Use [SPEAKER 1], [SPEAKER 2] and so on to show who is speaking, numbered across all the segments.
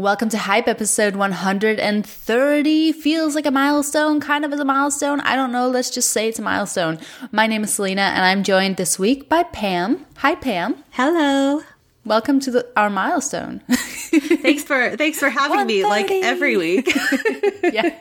[SPEAKER 1] welcome to Hype episode 130. Feels like a milestone, kind of as a milestone. I don't know, let's just say it's a milestone. My name is Selina, and I'm joined this week by Pam. Hi, Pam.
[SPEAKER 2] Hello.
[SPEAKER 1] Welcome to the, our milestone.
[SPEAKER 2] thanks for thanks for having me like every week.
[SPEAKER 1] yeah.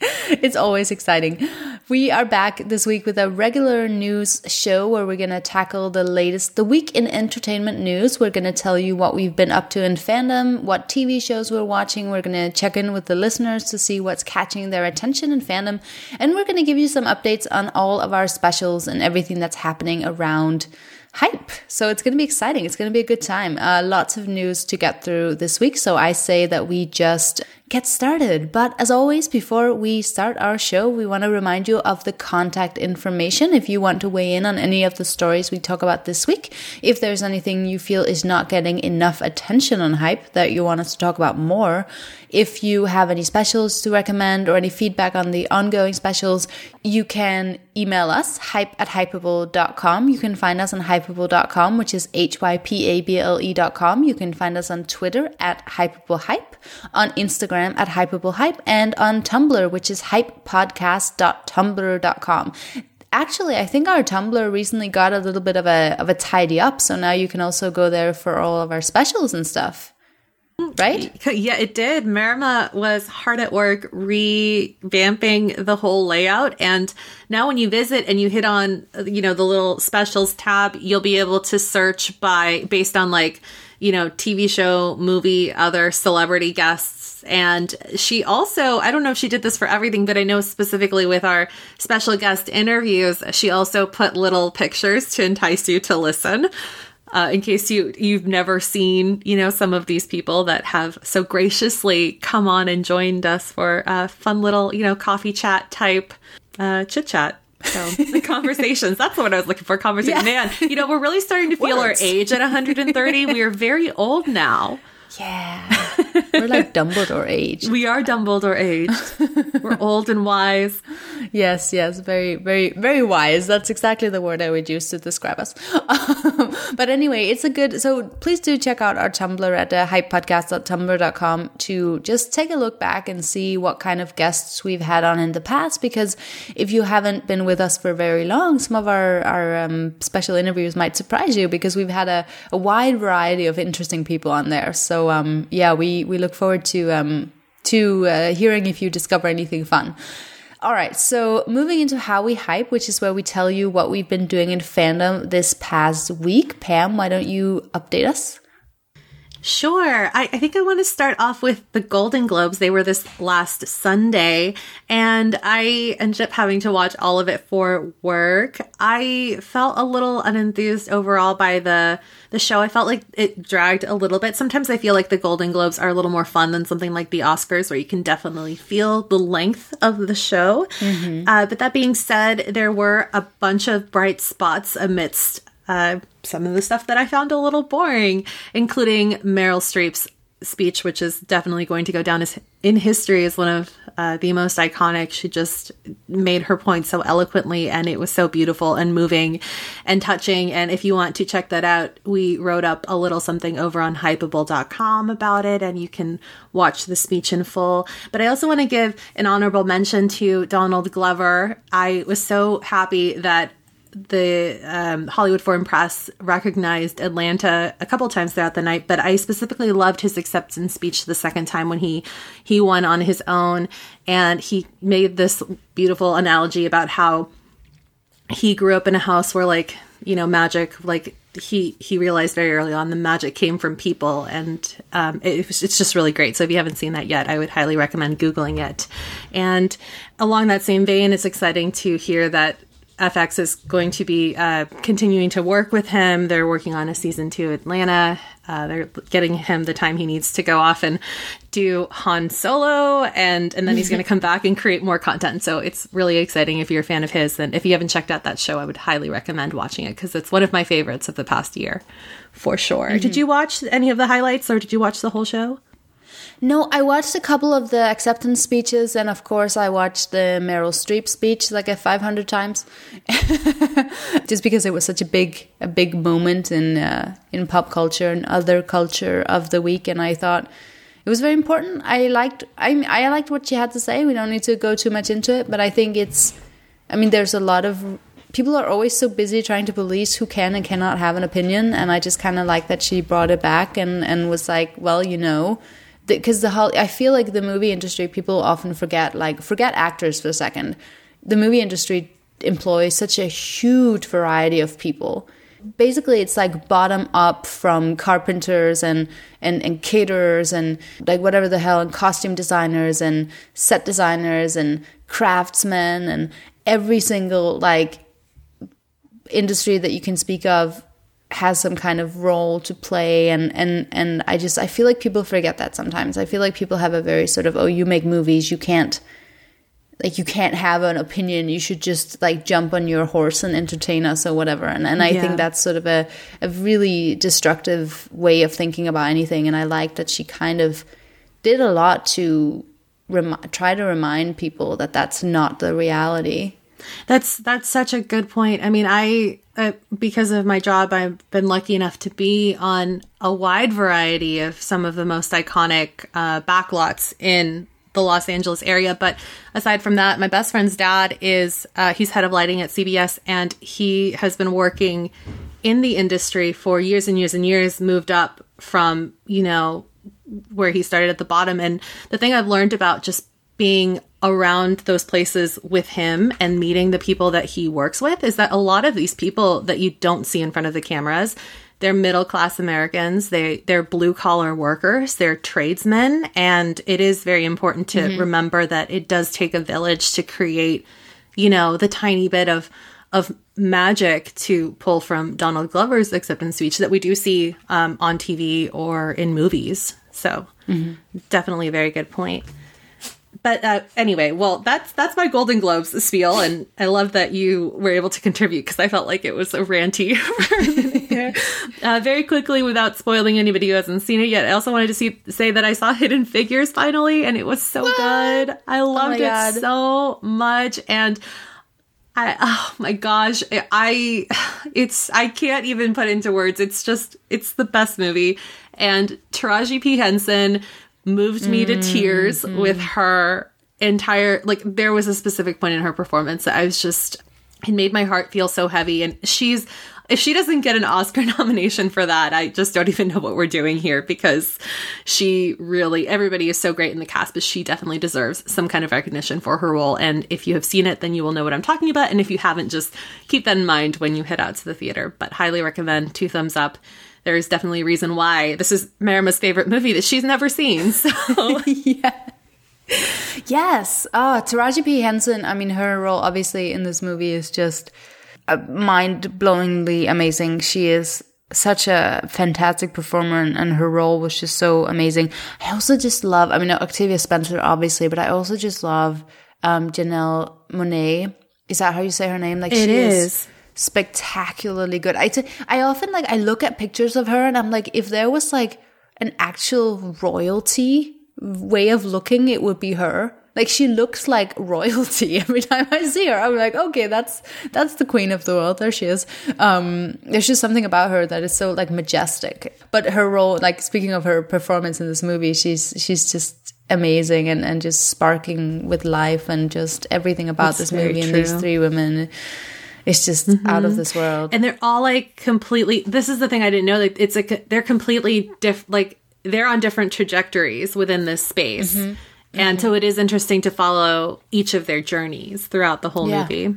[SPEAKER 1] it's always exciting. We are back this week with a regular news show where we're going to tackle the latest, the week in entertainment news. We're going to tell you what we've been up to in fandom, what TV shows we're watching. We're going to check in with the listeners to see what's catching their attention in fandom. And we're going to give you some updates on all of our specials and everything that's happening around hype. So it's going to be exciting. It's going to be a good time. Uh, lots of news to get through this week. So I say that we just get started. But as always, before we start our show, we want to remind you of the contact information if you want to weigh in on any of the stories we talk about this week. If there's anything you feel is not getting enough attention on hype that you want us to talk about more, if you have any specials to recommend or any feedback on the ongoing specials, you can email us hype at hypable.com. You can find us on hypable.com, which is H Y P A B L E.com. You can find us on Twitter at hypablehype, on Instagram Instagram at Hypable Hype and on Tumblr, which is hypepodcast.tumblr.com. Actually, I think our Tumblr recently got a little bit of a of a tidy up, so now you can also go there for all of our specials and stuff. Right?
[SPEAKER 2] Yeah, it did. Marama was hard at work revamping the whole layout. And now when you visit and you hit on, you know, the little specials tab, you'll be able to search by based on like, you know, TV show, movie, other celebrity guests and she also, I don't know if she did this for everything, but I know specifically with our special guest interviews, she also put little pictures to entice you to listen. Uh, in case you you've never seen you know some of these people that have so graciously come on and joined us for a fun little you know coffee chat type uh, chit chat so the conversations that's what i was looking for conversation yeah. man you know we're really starting to feel Words. our age at 130 we are very old now
[SPEAKER 1] yeah. We're like Dumbledore age.
[SPEAKER 2] We are Dumbledore aged. We're old and wise.
[SPEAKER 1] Yes, yes, very, very, very wise. That's exactly the word I would use to describe us. but anyway, it's a good. So please do check out our Tumblr at uh, hypepodcast.tumblr.com to just take a look back and see what kind of guests we've had on in the past. Because if you haven't been with us for very long, some of our our um, special interviews might surprise you because we've had a, a wide variety of interesting people on there. So um, yeah, we we look forward to um, to uh, hearing if you discover anything fun. All right, so moving into how we hype, which is where we tell you what we've been doing in fandom this past week. Pam, why don't you update us?
[SPEAKER 2] Sure. I, I, think I want to start off with the Golden Globes. They were this last Sunday, and I ended up having to watch all of it for work. I felt a little unenthused overall by the the show. I felt like it dragged a little bit. Sometimes I feel like the Golden Globes are a little more fun than something like the Oscars, where you can definitely feel the length of the show. Mm-hmm. Uh, but that being said, there were a bunch of bright spots amidst uh, some of the stuff that I found a little boring, including Meryl Streep's speech, which is definitely going to go down as in history as one of uh, the most iconic. She just made her point so eloquently, and it was so beautiful and moving and touching. And if you want to check that out, we wrote up a little something over on hypable.com about it, and you can watch the speech in full. But I also want to give an honorable mention to Donald Glover. I was so happy that the um, Hollywood Foreign Press recognized Atlanta a couple times throughout the night, but I specifically loved his acceptance speech the second time when he he won on his own, and he made this beautiful analogy about how he grew up in a house where like you know magic like he he realized very early on the magic came from people. And um, it, it's just really great. So if you haven't seen that yet i would highly recommend googling it. And along that same vein it's exciting to hear that FX is going to be uh, continuing to work with him. They're working on a season two Atlanta. Uh, they're getting him the time he needs to go off and do Han Solo, and and then he's going to come back and create more content. So it's really exciting if you're a fan of his. Then if you haven't checked out that show, I would highly recommend watching it because it's one of my favorites of the past year, for sure. Mm-hmm. Did you watch any of the highlights, or did you watch the whole show?
[SPEAKER 1] No, I watched a couple of the acceptance speeches, and of course, I watched the Meryl Streep speech like a 500 times, just because it was such a big, a big moment in uh, in pop culture and other culture of the week, and I thought it was very important. I liked I I liked what she had to say. We don't need to go too much into it, but I think it's I mean there's a lot of people are always so busy trying to police who can and cannot have an opinion and I just kind of like that she brought it back and and was like, well, you know, because the whole I feel like the movie industry people often forget like forget actors for a second. The movie industry employs such a huge variety of people basically it's like bottom up from carpenters and, and and caterers and like whatever the hell and costume designers and set designers and craftsmen and every single like industry that you can speak of has some kind of role to play and and and I just I feel like people forget that sometimes. I feel like people have a very sort of oh you make movies, you can't like you can't have an opinion you should just like jump on your horse and entertain us or whatever and, and i yeah. think that's sort of a, a really destructive way of thinking about anything and i like that she kind of did a lot to try to remind people that that's not the reality
[SPEAKER 2] that's that's such a good point i mean i uh, because of my job i've been lucky enough to be on a wide variety of some of the most iconic uh, backlots in the Los Angeles area. But aside from that, my best friend's dad is uh, he's head of lighting at CBS, and he has been working in the industry for years and years and years. Moved up from you know where he started at the bottom, and the thing I've learned about just being around those places with him and meeting the people that he works with is that a lot of these people that you don't see in front of the cameras they're middle class Americans. They they're blue collar workers. They're tradesmen, and it is very important to mm-hmm. remember that it does take a village to create, you know, the tiny bit of of magic to pull from Donald Glover's acceptance speech that we do see um, on TV or in movies. So, mm-hmm. definitely a very good point but uh, anyway, well, that's that's my Golden Globes spiel, and I love that you were able to contribute because I felt like it was a ranty. uh, very quickly, without spoiling anybody who hasn't seen it yet, I also wanted to see say that I saw Hidden Figures finally, and it was so what? good. I oh loved oh it so much, and I oh my gosh, I it's I can't even put into words. It's just it's the best movie, and Taraji P Henson moved me to tears mm-hmm. with her entire like there was a specific point in her performance that I was just it made my heart feel so heavy and she's if she doesn't get an Oscar nomination for that, I just don't even know what we're doing here because she really, everybody is so great in the cast, but she definitely deserves some kind of recognition for her role. And if you have seen it, then you will know what I'm talking about. And if you haven't, just keep that in mind when you head out to the theater. But highly recommend, two thumbs up there's definitely a reason why this is Marama's favorite movie that she's never seen. So
[SPEAKER 1] yeah. Yes. Oh, Taraji P. Henson, I mean, her role obviously in this movie is just uh, mind blowingly amazing. She is such a fantastic performer and, and, her role was just so amazing. I also just love, I mean, Octavia Spencer, obviously, but I also just love um, Janelle Monáe. Is that how you say her name?
[SPEAKER 2] Like it she is. is
[SPEAKER 1] spectacularly good. I, t- I often like I look at pictures of her and I'm like, if there was like an actual royalty way of looking, it would be her. Like she looks like royalty every time I see her. I'm like, okay, that's that's the queen of the world. There she is. Um, there's just something about her that is so like majestic. But her role, like speaking of her performance in this movie, she's she's just amazing and, and just sparking with life and just everything about that's this movie true. and these three women it's just mm-hmm. out of this world.
[SPEAKER 2] And they're all like completely. This is the thing I didn't know. Like it's like they're completely diff. Like they're on different trajectories within this space. Mm-hmm. And mm-hmm. so it is interesting to follow each of their journeys throughout the whole yeah. movie.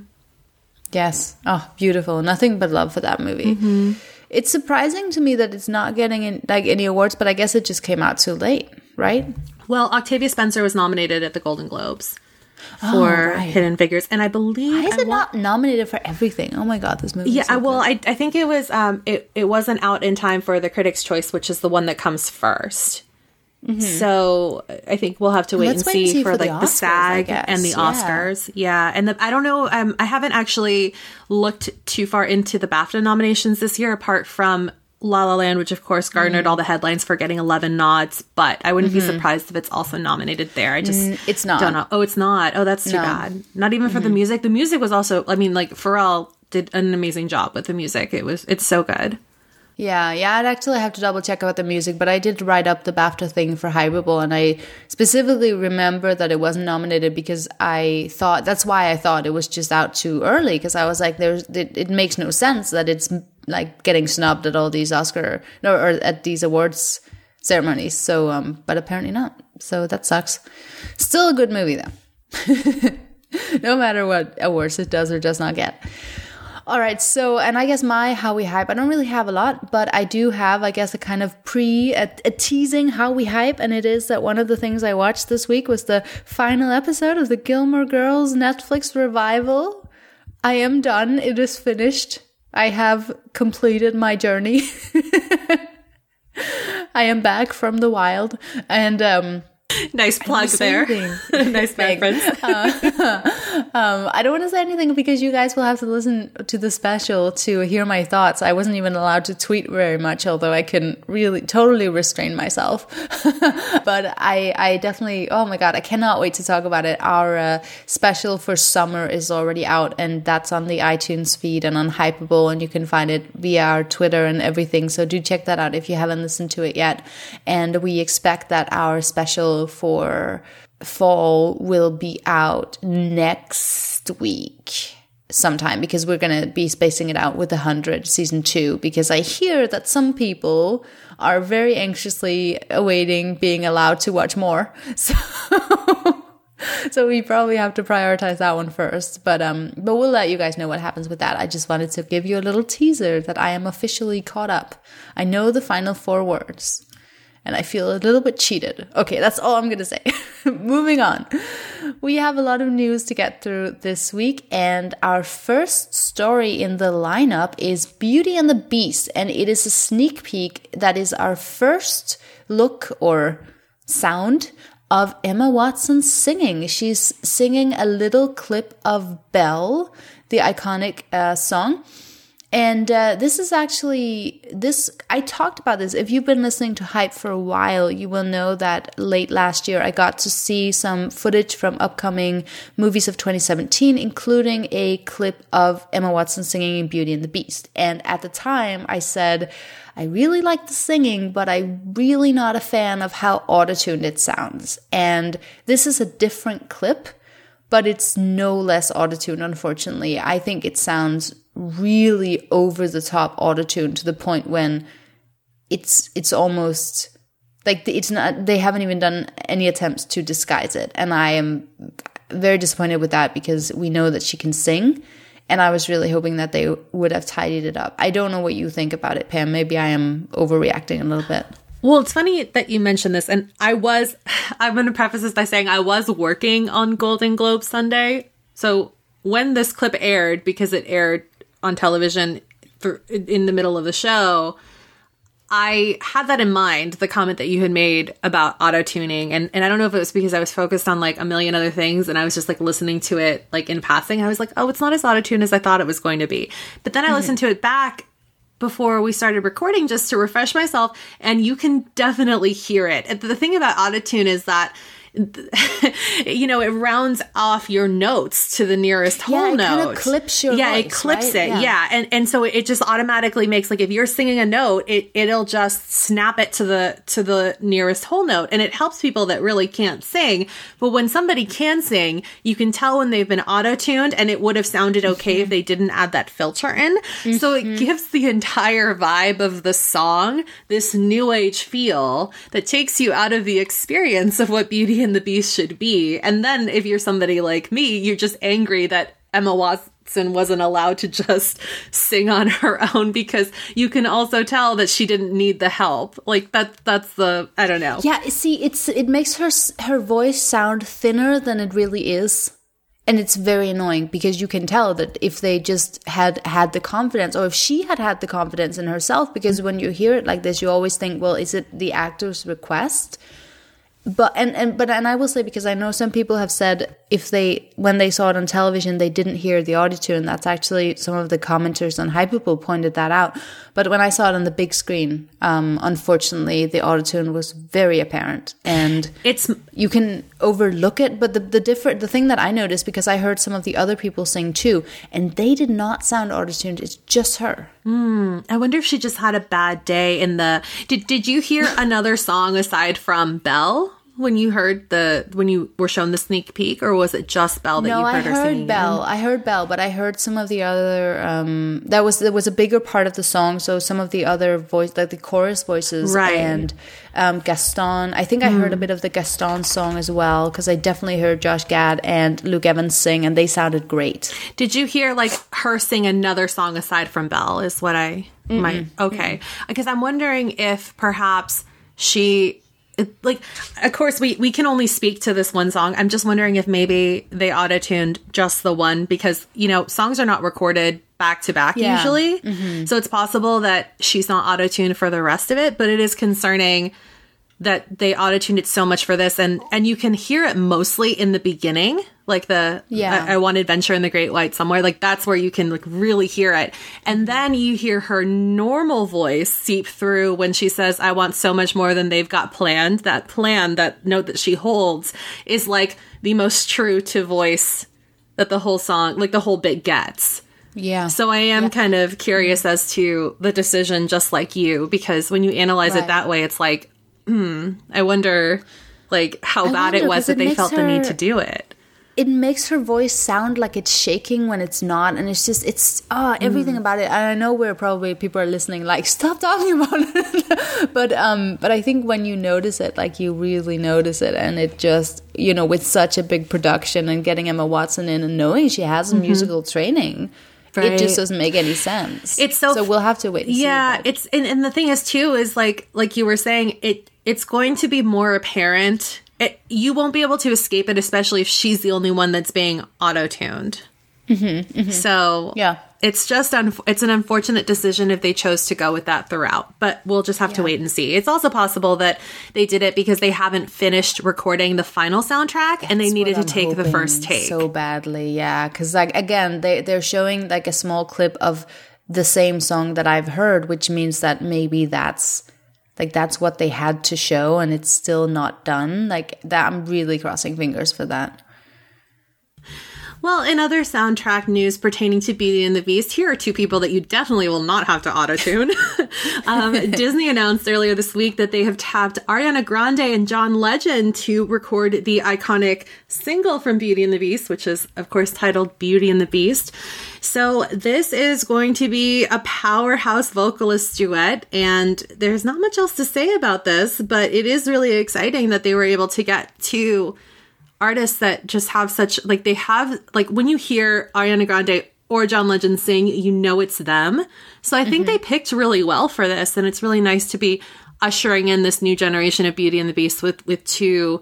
[SPEAKER 1] Yes. Oh, beautiful. Nothing but love for that movie. Mm-hmm. It's surprising to me that it's not getting in, like any awards, but I guess it just came out too late, right?
[SPEAKER 2] Well, Octavia Spencer was nominated at the Golden Globes. Oh, for oh, right. Hidden Figures, and I believe
[SPEAKER 1] why is it wa- not nominated for everything? Oh my god, this movie!
[SPEAKER 2] Yeah, so well, I, I think it was um it it wasn't out in time for the Critics' Choice, which is the one that comes 1st mm-hmm. So I think we'll have to wait, and, wait see and see for, for like the, Oscars, the SAG and the yeah. Oscars. Yeah, and the, I don't know. Um, I haven't actually looked too far into the BAFTA nominations this year, apart from La La Land, which of course garnered mm. all the headlines for getting 11 nods, but I wouldn't mm-hmm. be surprised if it's also nominated there. I just mm,
[SPEAKER 1] it's not.
[SPEAKER 2] Don't know. Oh, it's not. Oh, that's too no. bad. Not even for mm-hmm. the music. The music was also. I mean, like Pharrell did an amazing job with the music. It was. It's so good.
[SPEAKER 1] Yeah, yeah, I'd actually have to double check about the music, but I did write up the BAFTA thing for Hypable, and I specifically remember that it wasn't nominated because I thought that's why I thought it was just out too early because I was like, there's it, it, makes no sense that it's like getting snubbed at all these Oscar no, or at these awards ceremonies. So, um, but apparently not. So that sucks. Still a good movie though, no matter what awards it does or does not get. All right. So, and I guess my how we hype, I don't really have a lot, but I do have, I guess, a kind of pre, a, a, teasing how we hype. And it is that one of the things I watched this week was the final episode of the Gilmore Girls Netflix revival. I am done. It is finished. I have completed my journey. I am back from the wild. And, um,
[SPEAKER 2] nice plug there. nice reference. uh,
[SPEAKER 1] um, I don't want to say anything because you guys will have to listen to the special to hear my thoughts. I wasn't even allowed to tweet very much, although I can really totally restrain myself. but I, I definitely, oh my god, I cannot wait to talk about it. Our uh, special for summer is already out, and that's on the iTunes feed and on Hypable, and you can find it via our Twitter and everything. So do check that out if you haven't listened to it yet. And we expect that our special for fall will be out next week sometime because we're going to be spacing it out with the 100 season 2 because I hear that some people are very anxiously awaiting being allowed to watch more. So so we probably have to prioritize that one first, but um but we'll let you guys know what happens with that. I just wanted to give you a little teaser that I am officially caught up. I know the final four words and I feel a little bit cheated. Okay, that's all I'm gonna say. Moving on. We have a lot of news to get through this week, and our first story in the lineup is Beauty and the Beast, and it is a sneak peek that is our first look or sound of Emma Watson singing. She's singing a little clip of Belle, the iconic uh, song and uh, this is actually this. I talked about this. If you've been listening to Hype for a while, you will know that late last year I got to see some footage from upcoming movies of 2017, including a clip of Emma Watson singing in Beauty and the Beast. And at the time, I said, I really like the singing, but I'm really not a fan of how auto-tuned it sounds. And this is a different clip but it's no less autotune, unfortunately. I think it sounds really over the top autotune to the point when it's it's almost like it's not they haven't even done any attempts to disguise it. And i am very disappointed with that because we know that she can sing. And i was really hoping that they would have tidied it up. I don't know what you think about it pam. Maybe i am overreacting a little bit
[SPEAKER 2] well, it's funny that you mentioned this, and I was, I'm going to preface this by saying I was working on Golden Globe Sunday. So when this clip aired, because it aired on television in the middle of the show, I had that in mind, the comment that you had made about auto tuning. And, and I don't know if it was because I was focused on like a million other things and I was just like listening to it like in passing. I was like, oh, it's not as auto tuned as I thought it was going to be. But then I mm-hmm. listened to it back before we started recording just to refresh myself, and you can definitely hear it. The thing about auto tune is that you know, it rounds off your notes to the nearest whole
[SPEAKER 1] yeah, it
[SPEAKER 2] note.
[SPEAKER 1] Kind of clips your
[SPEAKER 2] yeah,
[SPEAKER 1] voice,
[SPEAKER 2] it clips
[SPEAKER 1] right?
[SPEAKER 2] it. Yeah. yeah. and and so it just automatically makes like if you're singing a note, it it'll just snap it to the to the nearest whole note, and it helps people that really can't sing. But when somebody can sing, you can tell when they've been auto tuned, and it would have sounded okay mm-hmm. if they didn't add that filter in. Mm-hmm. So it mm-hmm. gives the entire vibe of the song this new age feel that takes you out of the experience of what Beauty and the Beast should be. And then if you're somebody like me, you're just angry that Emma Watson wasn't allowed to just sing on her own because you can also tell that she didn't need the help. Like that that's the I don't know.
[SPEAKER 1] Yeah, see it's it makes her her voice sound thinner than it really is. And it's very annoying because you can tell that if they just had had the confidence or if she had had the confidence in herself because when you hear it like this you always think well is it the actor's request? But and, and but and I will say because I know some people have said if they when they saw it on television they didn't hear the autotune. That's actually some of the commenters on Hypable pointed that out. But when I saw it on the big screen, um, unfortunately the autotune was very apparent, and
[SPEAKER 2] It's
[SPEAKER 1] you can overlook it. But the the different the thing that I noticed because I heard some of the other people sing too, and they did not sound autotuned. It's just her.
[SPEAKER 2] Hmm, I wonder if she just had a bad day in the Did did you hear another song aside from Belle when you heard the when you were shown the sneak peek or was it just Belle that
[SPEAKER 1] No,
[SPEAKER 2] you
[SPEAKER 1] I
[SPEAKER 2] heard her singing?
[SPEAKER 1] heard Belle. I heard Belle, but I heard some of the other. Um, that was there was a bigger part of the song. So some of the other voice, like the chorus voices,
[SPEAKER 2] Right.
[SPEAKER 1] And um, Gaston. I think I heard a bit of the Gaston song as well because I definitely heard Josh Gad and Luke Evans sing, and they sounded great.
[SPEAKER 2] Did you hear like her sing another song aside from Belle? Is what I might okay because I'm wondering if perhaps she it- like of course we we can only speak to this one song. I'm just wondering if maybe they auto tuned just the one because you know songs are not recorded back to back usually, mm-hmm. so it's possible that she's not auto tuned for the rest of it. But it is concerning that they auto-tuned it so much for this and and you can hear it mostly in the beginning like the
[SPEAKER 1] Yeah.
[SPEAKER 2] I, I want adventure in the great white somewhere like that's where you can like really hear it and then you hear her normal voice seep through when she says i want so much more than they've got planned that plan that note that she holds is like the most true to voice that the whole song like the whole bit gets
[SPEAKER 1] Yeah.
[SPEAKER 2] so I am kind of curious as to the decision, just like you, because when you analyze
[SPEAKER 1] Right.
[SPEAKER 2] it that way, it's like, hmm, I wonder, like, how
[SPEAKER 1] I
[SPEAKER 2] bad
[SPEAKER 1] wonder,
[SPEAKER 2] it was that
[SPEAKER 1] it
[SPEAKER 2] they felt the need to do it.
[SPEAKER 1] it makes her voice sound like it's shaking when it's not and it's just it's ah everything about it. And i know where probably people are listening like stop talking about it. But um but i think when you notice it like you really notice it and it just you know with such a big production and getting emma watson in and knowing she has a musical training
[SPEAKER 2] Right.
[SPEAKER 1] it just doesn't make any sense
[SPEAKER 2] It's so
[SPEAKER 1] so we'll have to wait and
[SPEAKER 2] yeah,
[SPEAKER 1] see
[SPEAKER 2] it's and, and the thing is too is like like you were saying it it's going to be more apparent. It, you won't be able to escape it, especially if she's the only one that's being auto tuned. So
[SPEAKER 1] Mm-hmm, Yeah.
[SPEAKER 2] It's just un- it's an unfortunate decision if they chose to go with that throughout. But we'll just have to wait and see. It's also possible that they did it because they haven't finished recording the final soundtrack and they needed to
[SPEAKER 1] I'm
[SPEAKER 2] take the first take.
[SPEAKER 1] so badly. Yeah, because like again, they they're showing like a small clip of the same song that I've heard, which means that maybe that's like that's what they had to show, and it's still not done. Like that, I'm really crossing fingers for that.
[SPEAKER 2] Well, in other soundtrack news pertaining to Beauty and the Beast, here are two people that you definitely will not have to auto tune. um, Disney announced earlier this week that they have tapped Ariana Grande and John Legend to record the iconic single from Beauty and the Beast, which is, of course, titled Beauty and the Beast. So, this is going to be a powerhouse vocalist duet, and there's not much else to say about this, but it is really exciting that they were able to get to artists that just have such like they have like when you hear Ariana Grande or John Legend sing, you know it's them. So I think mm-hmm. they picked really well for this, and it's really nice to be ushering in this new generation of Beauty and the Beast with with two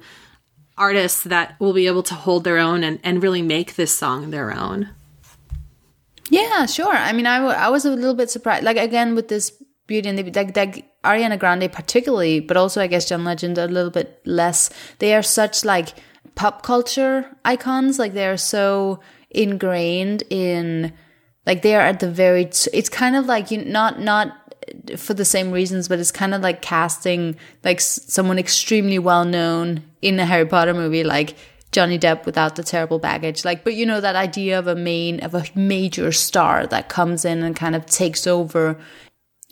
[SPEAKER 2] artists that will be able to hold their own and, and really make this song their own.
[SPEAKER 1] Yeah, sure. I mean, I, w- I was a little bit surprised. Like again with this Beauty and the like, like Ariana Grande particularly, but also I guess John Legend a little bit less. They are such like pop culture icons. Like they are so ingrained in like they are at the very. It's kind of like you not not for the same reasons, but it's kind of like casting like someone extremely well known in a Harry Potter movie, like Johnny Depp without the terrible baggage. Like, but you know that idea of a main of a major star that comes in and kind of takes over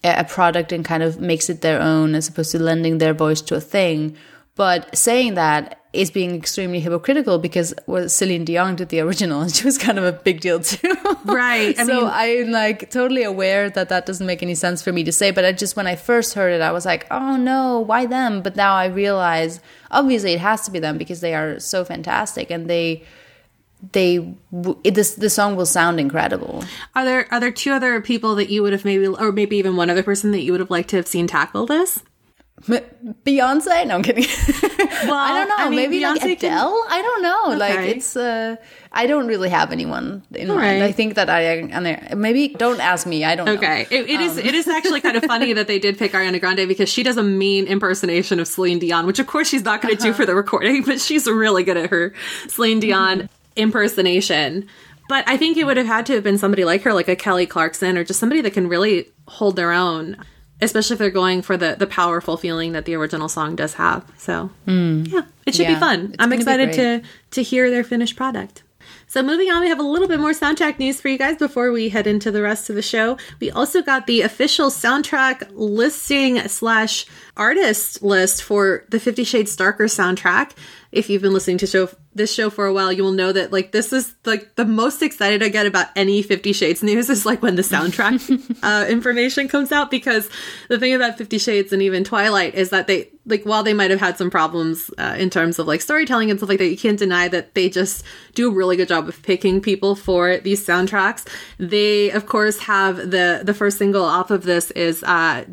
[SPEAKER 1] a product and kind of makes it their own as opposed to lending their voice to a thing. But saying that is being extremely hypocritical because well, Celine Dion did the original and she was kind of a big deal too.
[SPEAKER 2] Right. I
[SPEAKER 1] so
[SPEAKER 2] mean-
[SPEAKER 1] I'm like totally aware that that doesn't make any sense for me to say. But I just, when I first heard it, I was like, oh no, why them? But now I realize obviously it has to be them because they are so fantastic and they, they, it, this, the song will sound incredible.
[SPEAKER 2] Are there are there two other people that you would have maybe or maybe even one other person that you would have liked to have seen tackle this?
[SPEAKER 1] Beyonce? No, I'm kidding. Well, I don't know. I mean, Maybe Beyonce like Adele. Can... I don't know. Okay. Like it's. Uh, I don't really have anyone in mind. Right. I think that I and maybe don't ask me. I don't.
[SPEAKER 2] Okay,
[SPEAKER 1] know.
[SPEAKER 2] it, it um. is, It is actually kind of funny that they did pick Ariana Grande because she does a mean impersonation of Celine Dion, which of course she's not going to uh-huh. do for the recording, but she's really good at her Celine Dion mm-hmm. impersonation. But I think it would have had to have been somebody like her, like a Kelly Clarkson, or just somebody that can really hold their own especially if they're going for the the powerful feeling that the original song does have. So mm. yeah, it should yeah, be fun. I'm excited to to hear their finished product. So moving on, we have a little bit more soundtrack news for you guys before we head into the rest of the show. We also got the official soundtrack listing slash artist list for the Fifty Shades Darker soundtrack. If you've been listening to show this show for a while, you will know that like this is like the most excited I get about any Fifty Shades news is like when the soundtrack uh, information comes out because the thing about Fifty Shades and even Twilight is that they like while they might have had some problems uh, in terms of like storytelling and stuff like that, you can't deny that they just do a really good job of picking people for these soundtracks. They of course have the the first single off of this is uh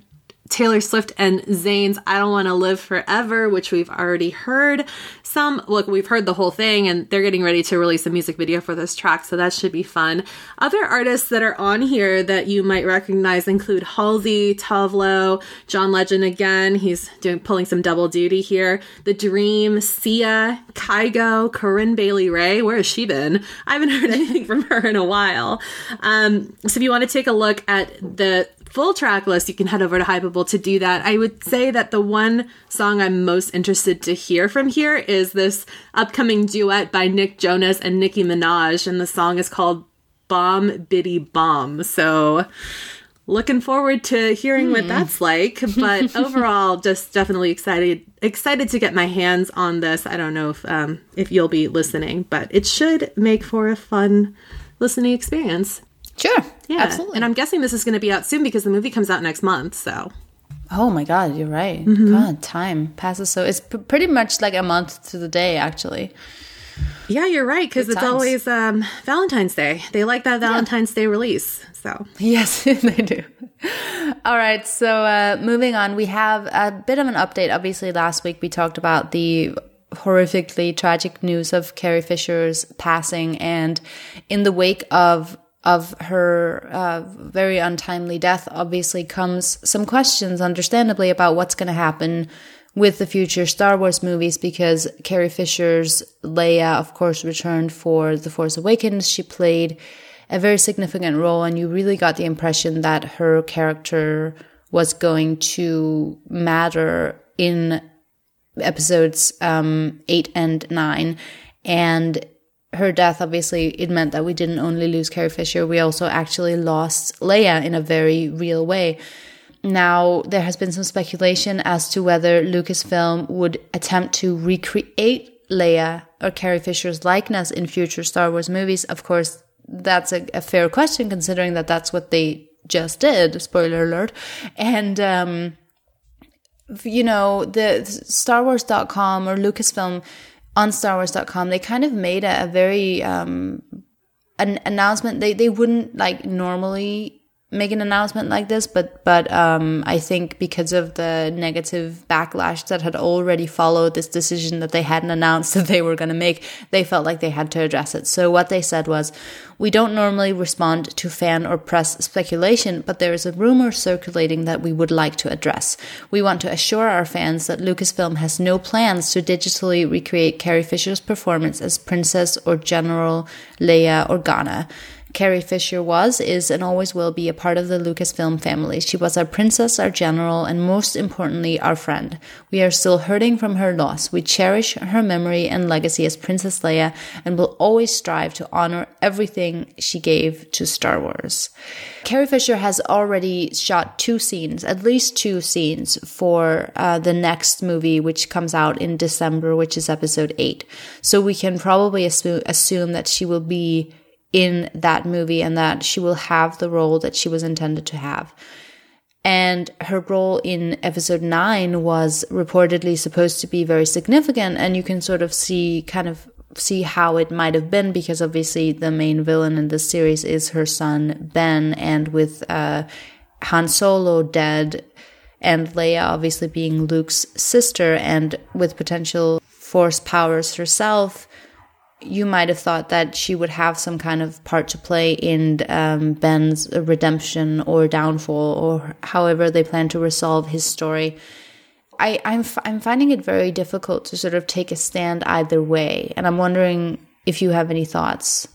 [SPEAKER 2] Taylor Swift and Zayn's I Don't Want to Live Forever, which we've already heard some. Look, we've heard the whole thing and they're getting ready to release a music video for this track, so that should be fun. Other artists that are on here that you might recognize include Halsey, Tove John Legend again. He's doing pulling some double duty here. The Dream, Sia, Kygo, Corinne Bailey Rae. Where has she been? I haven't heard anything from her in a while. Um, so if you want to take a look at the full track list, you can head over to Hypable to do that. I would say that the one song I'm most interested to hear from here is this upcoming duet by Nick Jonas and Nicki Minaj, and the song is called Bom Bidi Bom. So looking forward to hearing what hmm. that's like but overall just definitely excited excited to get my hands on this i don't know if um if you'll be listening but it should make for a fun listening experience
[SPEAKER 1] Sure. Yeah. Absolutely.
[SPEAKER 2] And I'm guessing this is going to be out soon because the movie comes out next month. So.
[SPEAKER 1] Oh my God, you're right. Mm-hmm. God, time passes so. It's p- pretty much like a month to the day, actually.
[SPEAKER 2] Yeah, you're right because it's times. always um, Valentine's Day. They like that Valentine's yeah. Day release. So
[SPEAKER 1] yes, they do. All right, so uh, moving on, we have a bit of an update. Obviously, last week we talked about the horrifically tragic news of Carrie Fisher's passing, and in the wake of of her uh, very untimely death, obviously comes some questions, understandably, about what's going to happen with the future Star Wars movies because Carrie Fisher's Leia, of course, returned for The Force Awakens. She played a very significant role, and you really got the impression that her character was going to matter in episodes um, eight and nine. And her death, obviously, it meant that we didn't only lose Carrie Fisher, we also actually lost Leia in a very real way. Now, there has been some speculation as to whether Lucasfilm would attempt to recreate Leia or Carrie Fisher's likeness in future Star Wars movies. Of course, that's a, a fair question considering that that's what they just did. Spoiler alert. And, um, you know, the StarWars.com or Lucasfilm on StarWars.com, they kind of made a, a very um, an announcement. They they wouldn't like normally make an announcement like this, but but um, I think because of the negative backlash that had already followed this decision that they hadn't announced that they were going to make, they felt like they had to address it. So what they said was, we don't normally respond to fan or press speculation, but there is a rumor circulating that we would like to address. We want to assure our fans that Lucasfilm has no plans to digitally recreate Carrie Fisher's performance as Princess or General Leia Organa. Carrie Fisher was, is, and always will be a part of the Lucasfilm family. She was our princess, our general, and most importantly, our friend. We are still hurting from her loss. We cherish her memory and legacy as Princess Leia and will always strive to honor everything she gave to Star Wars. Carrie Fisher has already shot two scenes, at least two scenes, for uh, the next movie, which comes out in December, which is episode 8. So we can probably assume that she will be in that movie and that she will have the role that she was intended to have. And her role in episode nine was reportedly supposed to be very significant. And you can sort of see, kind of see how it might have been because obviously the main villain in this series is her son, Ben. And with uh, Han Solo dead, and Leia obviously being Luke's sister and with potential force powers herself, you might have thought that she would have some kind of part to play in um, Ben's redemption or downfall, or however they plan to resolve his story. I, I'm f- I'm finding it very difficult to sort of take a stand either way, and I'm wondering if you have any thoughts.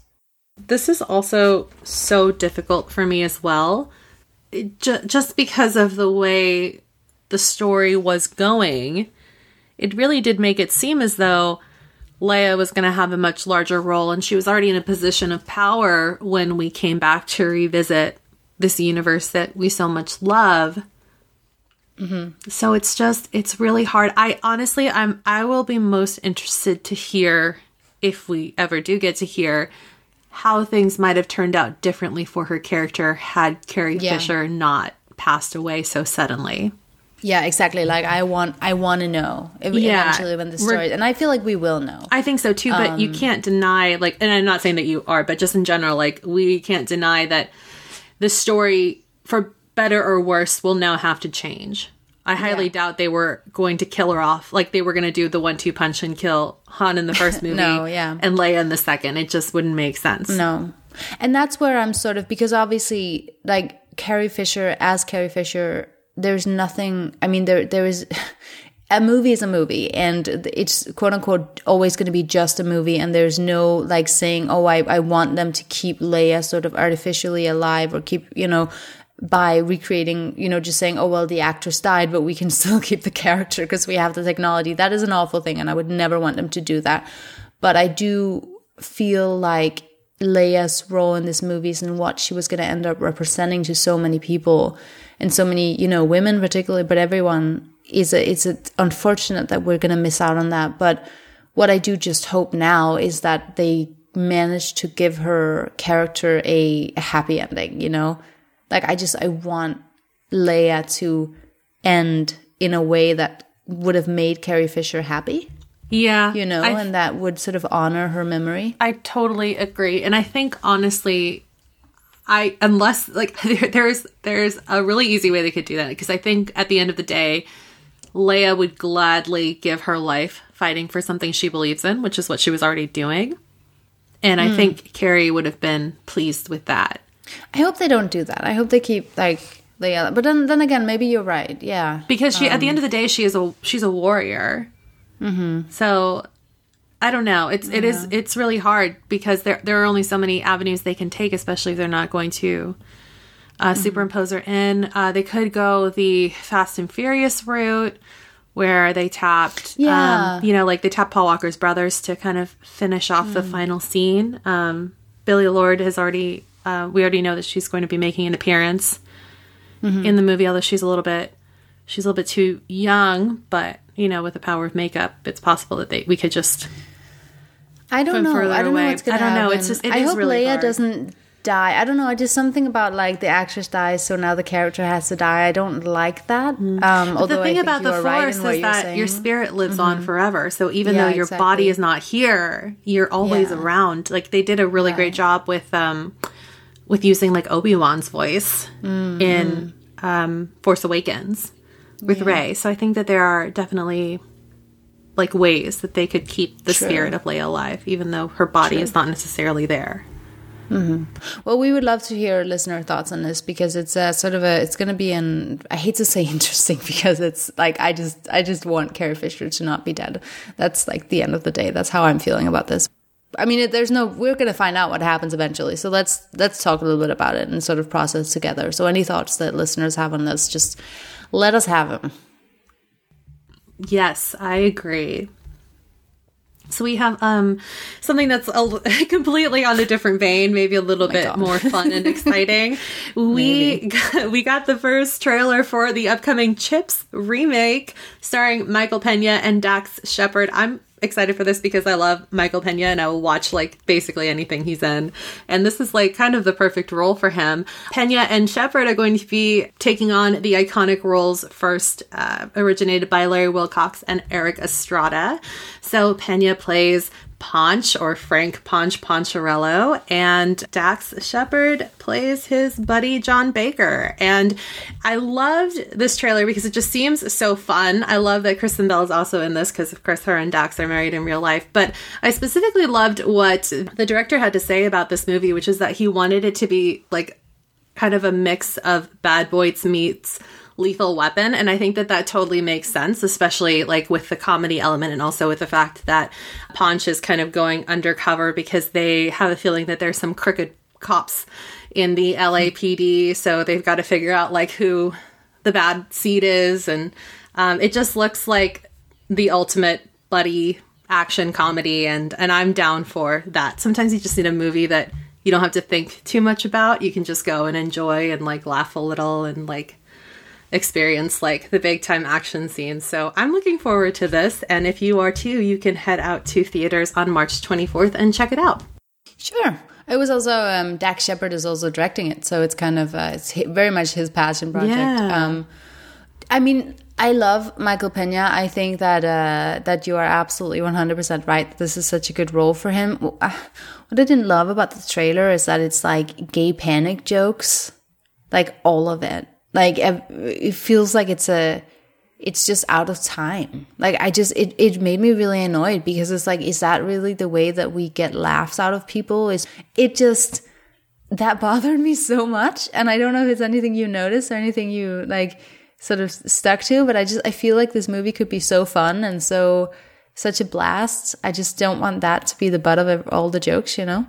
[SPEAKER 2] This is also so difficult for me as well, just because of the way the story was going. It really did make it seem as though Leia was going to have a much larger role, and she was already in a position of power when we came back to revisit this universe that we so much love. Mm-hmm. So it's just it's really hard. I honestly, I'm I will be most interested to hear if we ever do get to hear how things might have turned out differently for her character had Carrie
[SPEAKER 1] Yeah.
[SPEAKER 2] Fisher not passed away so suddenly.
[SPEAKER 1] Yeah, exactly. Like I want, I want to know
[SPEAKER 2] Yeah.
[SPEAKER 1] eventually when the story, and I feel like we will know.
[SPEAKER 2] I think so too, but
[SPEAKER 1] Um,
[SPEAKER 2] you can't deny like and I'm not saying that you are, but just in general, like we can't deny that the story for better or worse will now have to change. I highly
[SPEAKER 1] Yeah.
[SPEAKER 2] doubt they were going to kill her off like they were going to do the one two punch and kill Han in the first movie
[SPEAKER 1] No, yeah.
[SPEAKER 2] and Leia in the second. It just wouldn't make sense.
[SPEAKER 1] No. And that's where I'm sort of because obviously like Carrie Fisher as Carrie Fisher, there's nothing I mean there there is a movie is a movie and it's quote unquote always going to be just a movie and there's no like saying oh I, I want them to keep Leia sort of artificially alive or keep you know by recreating you know just saying oh well the actress died but we can still keep the character because we have the technology. That is an awful thing and I would never want them to do that. But I do feel like Leia's role in this movies and what she was going to end up representing to so many people and so many, you know, women particularly, but everyone is it's a, unfortunate that we're going to miss out on that. But what I do just hope now is that they manage to give her character a, a happy ending, you know? Like I just, I want Leia to end in a way that would have made Carrie Fisher happy,
[SPEAKER 2] Yeah.
[SPEAKER 1] you know, and that would sort of honor her memory.
[SPEAKER 2] I totally agree, and I think honestly, I unless like there, there's there's a really easy way they could do that because I think at the end of the day, Leia would gladly give her life fighting for something she believes in, which is what she was already doing, and I hmm. think Carrie would have been pleased with that.
[SPEAKER 1] I hope they don't do that. I hope they keep like Leia. But then, then again, maybe you're right. Yeah,
[SPEAKER 2] because she at the end um, of the day she is a she's a warrior mm-hmm. so i don't know. It's it is it's really hard because there there are only so many avenues they can take especially if they're not going to uh, superimpose her in. Uh, they could go the fast and furious route where they tapped
[SPEAKER 1] Yeah.
[SPEAKER 2] um, you know like they tapped paul walker's brothers to kind of finish off the final scene. Um, Billie Lourd has already uh, we already know that she's going to be making an appearance in the movie although she's a little bit she's a little bit too young but you know with the power of makeup it's possible that they we could just
[SPEAKER 1] I don't know. I don't
[SPEAKER 2] away.
[SPEAKER 1] know what's gonna
[SPEAKER 2] I don't know.
[SPEAKER 1] happen.
[SPEAKER 2] It's just- it
[SPEAKER 1] I hope
[SPEAKER 2] really
[SPEAKER 1] Leia
[SPEAKER 2] hard.
[SPEAKER 1] doesn't die. I don't know. I just something about like the actress dies, so now the character has to die. I don't like that. Um,
[SPEAKER 2] but
[SPEAKER 1] although
[SPEAKER 2] the thing about the
[SPEAKER 1] right
[SPEAKER 2] force
[SPEAKER 1] what
[SPEAKER 2] is that
[SPEAKER 1] saying.
[SPEAKER 2] your spirit lives on forever so even
[SPEAKER 1] Yeah,
[SPEAKER 2] though your
[SPEAKER 1] exactly.
[SPEAKER 2] body is not here you're always
[SPEAKER 1] Yeah.
[SPEAKER 2] around like they did a really great job with um with using like obi-wan's voice
[SPEAKER 1] Mm-hmm.
[SPEAKER 2] in um force awakens with Rey so i think that there are definitely like ways that they could keep the
[SPEAKER 1] True.
[SPEAKER 2] spirit of leia alive even though her body is not necessarily there mm-hmm.
[SPEAKER 1] Well, we would love to hear listener thoughts on this because it's a sort of a it's going to be an I hate to say interesting because it's like I just I just want Carrie Fisher to not be dead. That's like the end of the day. That's how I'm feeling about this. I mean, there's no we're going to find out what happens eventually. So let's let's talk a little bit about it and sort of process together. So any thoughts that listeners have on this, just let us have them.
[SPEAKER 2] Yes, I agree. So we have um something that's a, completely on a different vein, maybe a little bit
[SPEAKER 1] God.
[SPEAKER 2] more fun and exciting. we got, we got the first trailer for the upcoming Chips remake starring Michael Pena and Dax Shepard. I'm excited for this because I love Michael Pena and I will watch like basically anything he's in. And this is like kind of the perfect role for him. Pena and Shepard are going to be taking on the iconic roles first uh, originated by Larry Wilcox and Erik Estrada. So Pena plays Ponch or Frank Ponch Poncherello, and Dax Shepard plays his buddy John Baker. And I loved this trailer because it just seems so fun. I love that Kristen Bell is also in this because, of course, her and Dax are married in real life. But I specifically loved what the director had to say about this movie, which is that he wanted it to be like kind of a mix of Bad Boys meets lethal weapon and i think that that totally makes sense especially like with the comedy element and also with the fact that ponch is kind of going undercover because they have a feeling that there's some crooked cops in the lapd so they've got to figure out like who the bad seed is and um, it just looks like the ultimate buddy action comedy and and i'm down for that. Sometimes you just need a movie that you don't have to think too much about. You can just go and enjoy and like laugh a little and like experience like the big time action scenes. So I'm looking forward to this. And if you are too, you can head out to theaters on March 24th and check it out.
[SPEAKER 1] Sure. It was also um, Dax Shepard is also directing it, so it's kind of uh, it's very much his passion project.
[SPEAKER 2] Yeah.
[SPEAKER 1] Um, I mean, I love Michael Pena. I think that uh, that you are absolutely one hundred percent right. This is such a good role for him. Uh, what I didn't love about the trailer is that it's like gay panic jokes, like all of it. Like it feels like it's a it's just out of time. Like I just it it made me really annoyed because it's like is that really the way that we get laughs out of people? Is it just that bothered me so much and I don't know if it's anything you noticed or anything you like sort of stuck to, but I just I feel like this movie could be so fun and so such a blast. I just don't want that to be the butt of all the jokes, you know?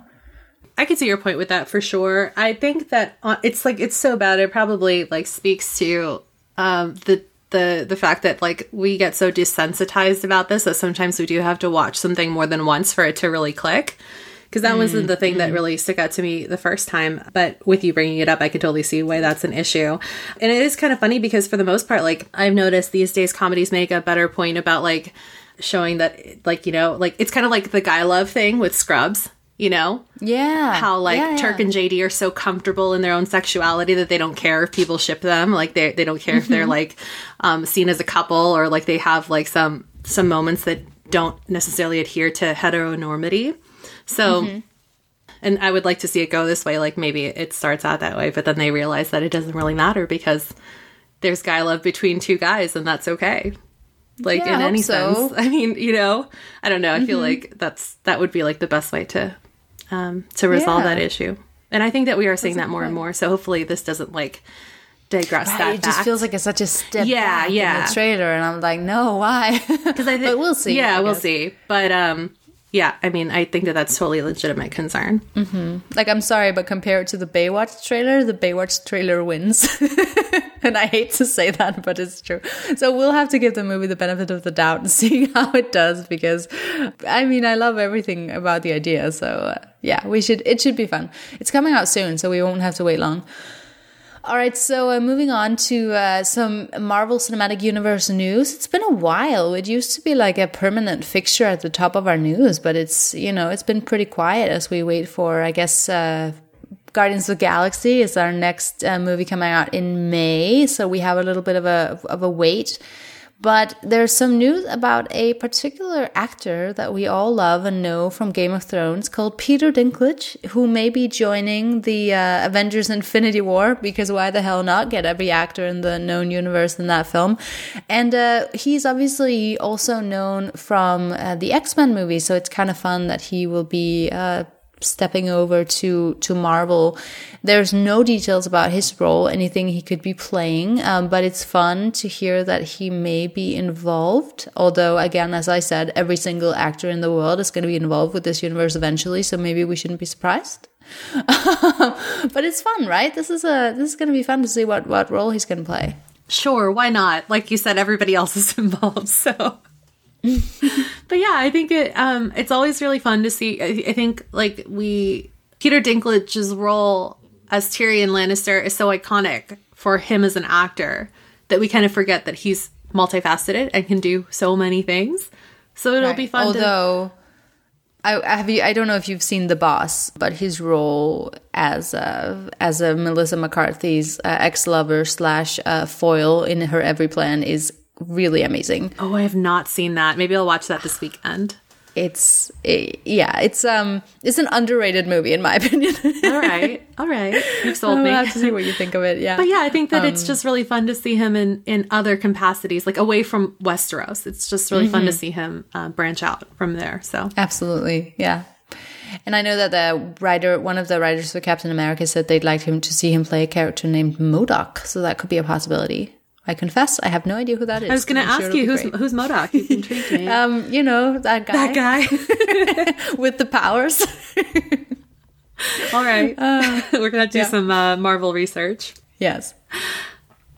[SPEAKER 2] I can see your point with that for sure. I think that uh, it's like it's so bad. It probably like speaks to um, the the the fact that like we get so desensitized about this that sometimes we do have to watch something more than once for it to really click. Because that mm, wasn't the thing mm. that really stuck out to me the first time, but with you bringing it up, I could totally see why that's an issue. And it is kind of funny because for the most part, like I've noticed these days, comedies make a better point about like showing that, like you know, like it's kind of like the guy love thing with Scrubs you know?
[SPEAKER 1] Yeah.
[SPEAKER 2] How like
[SPEAKER 1] yeah,
[SPEAKER 2] Turk
[SPEAKER 1] yeah.
[SPEAKER 2] and JD are so comfortable in their own sexuality that they don't care if people ship them. Like they they don't care mm-hmm. if they're mm-hmm. like um, seen as a couple or like they have like some some moments that don't necessarily adhere to heteronormity. So mm-hmm. and I would like to see it go this way. Like maybe it starts out that way, but then they realize that it doesn't really matter because there's guy love between two guys and that's okay like yeah, in any so. sense. I mean, you know, I don't know. I mm-hmm. feel like that's that would be like the best way to um, to resolve yeah. that issue. And I think that we are seeing That's that more and more. So hopefully this doesn't like digress right, that.
[SPEAKER 1] It just feels like it's such a step
[SPEAKER 2] yeah, yeah.
[SPEAKER 1] in the trailer, and I'm like, no, why? Because I think, but we'll see.
[SPEAKER 2] Yeah, we'll see. But um, yeah, I mean, I think that that's totally legitimate concern.
[SPEAKER 1] Mm-hmm. Like, I'm sorry, but compared to the Baywatch trailer, the Baywatch trailer wins. and I hate to say that, but it's true. So we'll have to give the movie the benefit of the doubt and see how it does because, I mean, I love everything about the idea. So uh, yeah, we should. It should be fun. It's coming out soon, so we won't have to wait long. All right, so uh, moving on to uh, some Marvel Cinematic Universe news. It's been a while. It used to be like a permanent fixture at the top of our news, but it's you know it's been pretty quiet as we wait for I guess uh, Guardians of the Galaxy is our next uh, movie coming out in May, so we have a little bit of a of a wait. But there's some news about a particular actor that we all love and know from Game of Thrones called Peter Dinklage, who may be joining the uh, Avengers Infinity War because why the hell not get every actor in the known universe in that film? And uh, he's obviously also known from uh, the X Men movie, so it's kind of fun that he will be uh, stepping over to to Marvel. There's no details about his role, anything he could be playing, um, but it's fun to hear that he may be involved. Although, again, as I said, every single actor in the world is going to be involved with this universe eventually, so maybe we shouldn't be surprised. but it's fun, right? This is a this is going to be fun to see what what role he's going to play.
[SPEAKER 2] Sure, why not? Like you said, everybody else is involved, so but yeah, I think it um it's always really fun to see. I, I think like we Peter Dinklage's role as Tyrion Lannister is so iconic for him as an actor that we kind of forget that he's multifaceted and can do so many things. So it'll right. be fun.
[SPEAKER 1] Although. To- I have you. I don't know if you've seen The Boss, but his role as a, as a Melissa McCarthy's uh, ex lover slash uh, foil in her every plan is really amazing.
[SPEAKER 2] Oh, I have not seen that. Maybe I'll watch that this weekend.
[SPEAKER 1] it's it, yeah, it's um it's an underrated movie in my opinion.
[SPEAKER 2] all right, all right, you've sold
[SPEAKER 1] I'll
[SPEAKER 2] me.
[SPEAKER 1] have to see what you think of it. Yeah,
[SPEAKER 2] But yeah, I think that
[SPEAKER 1] Um,
[SPEAKER 2] it's just really fun to see him in in other capacities, like away from Westeros. It's just really
[SPEAKER 1] Mm-hmm.
[SPEAKER 2] fun to see him uh, branch out from there. So
[SPEAKER 1] Absolutely, yeah. And I know that the writer, one of the writers for Captain America, said they'd like him to see him play a character named MODOK, so that could be a possibility. I confess, I have no idea who that is.
[SPEAKER 2] I was going to
[SPEAKER 1] I'm sure
[SPEAKER 2] ask you who's
[SPEAKER 1] great.
[SPEAKER 2] who's MODOK. You've intrigued me.
[SPEAKER 1] um, you know that guy,
[SPEAKER 2] that guy.
[SPEAKER 1] with the powers.
[SPEAKER 2] All right, we're gonna do
[SPEAKER 1] yeah.
[SPEAKER 2] some uh, Marvel research.
[SPEAKER 1] yes.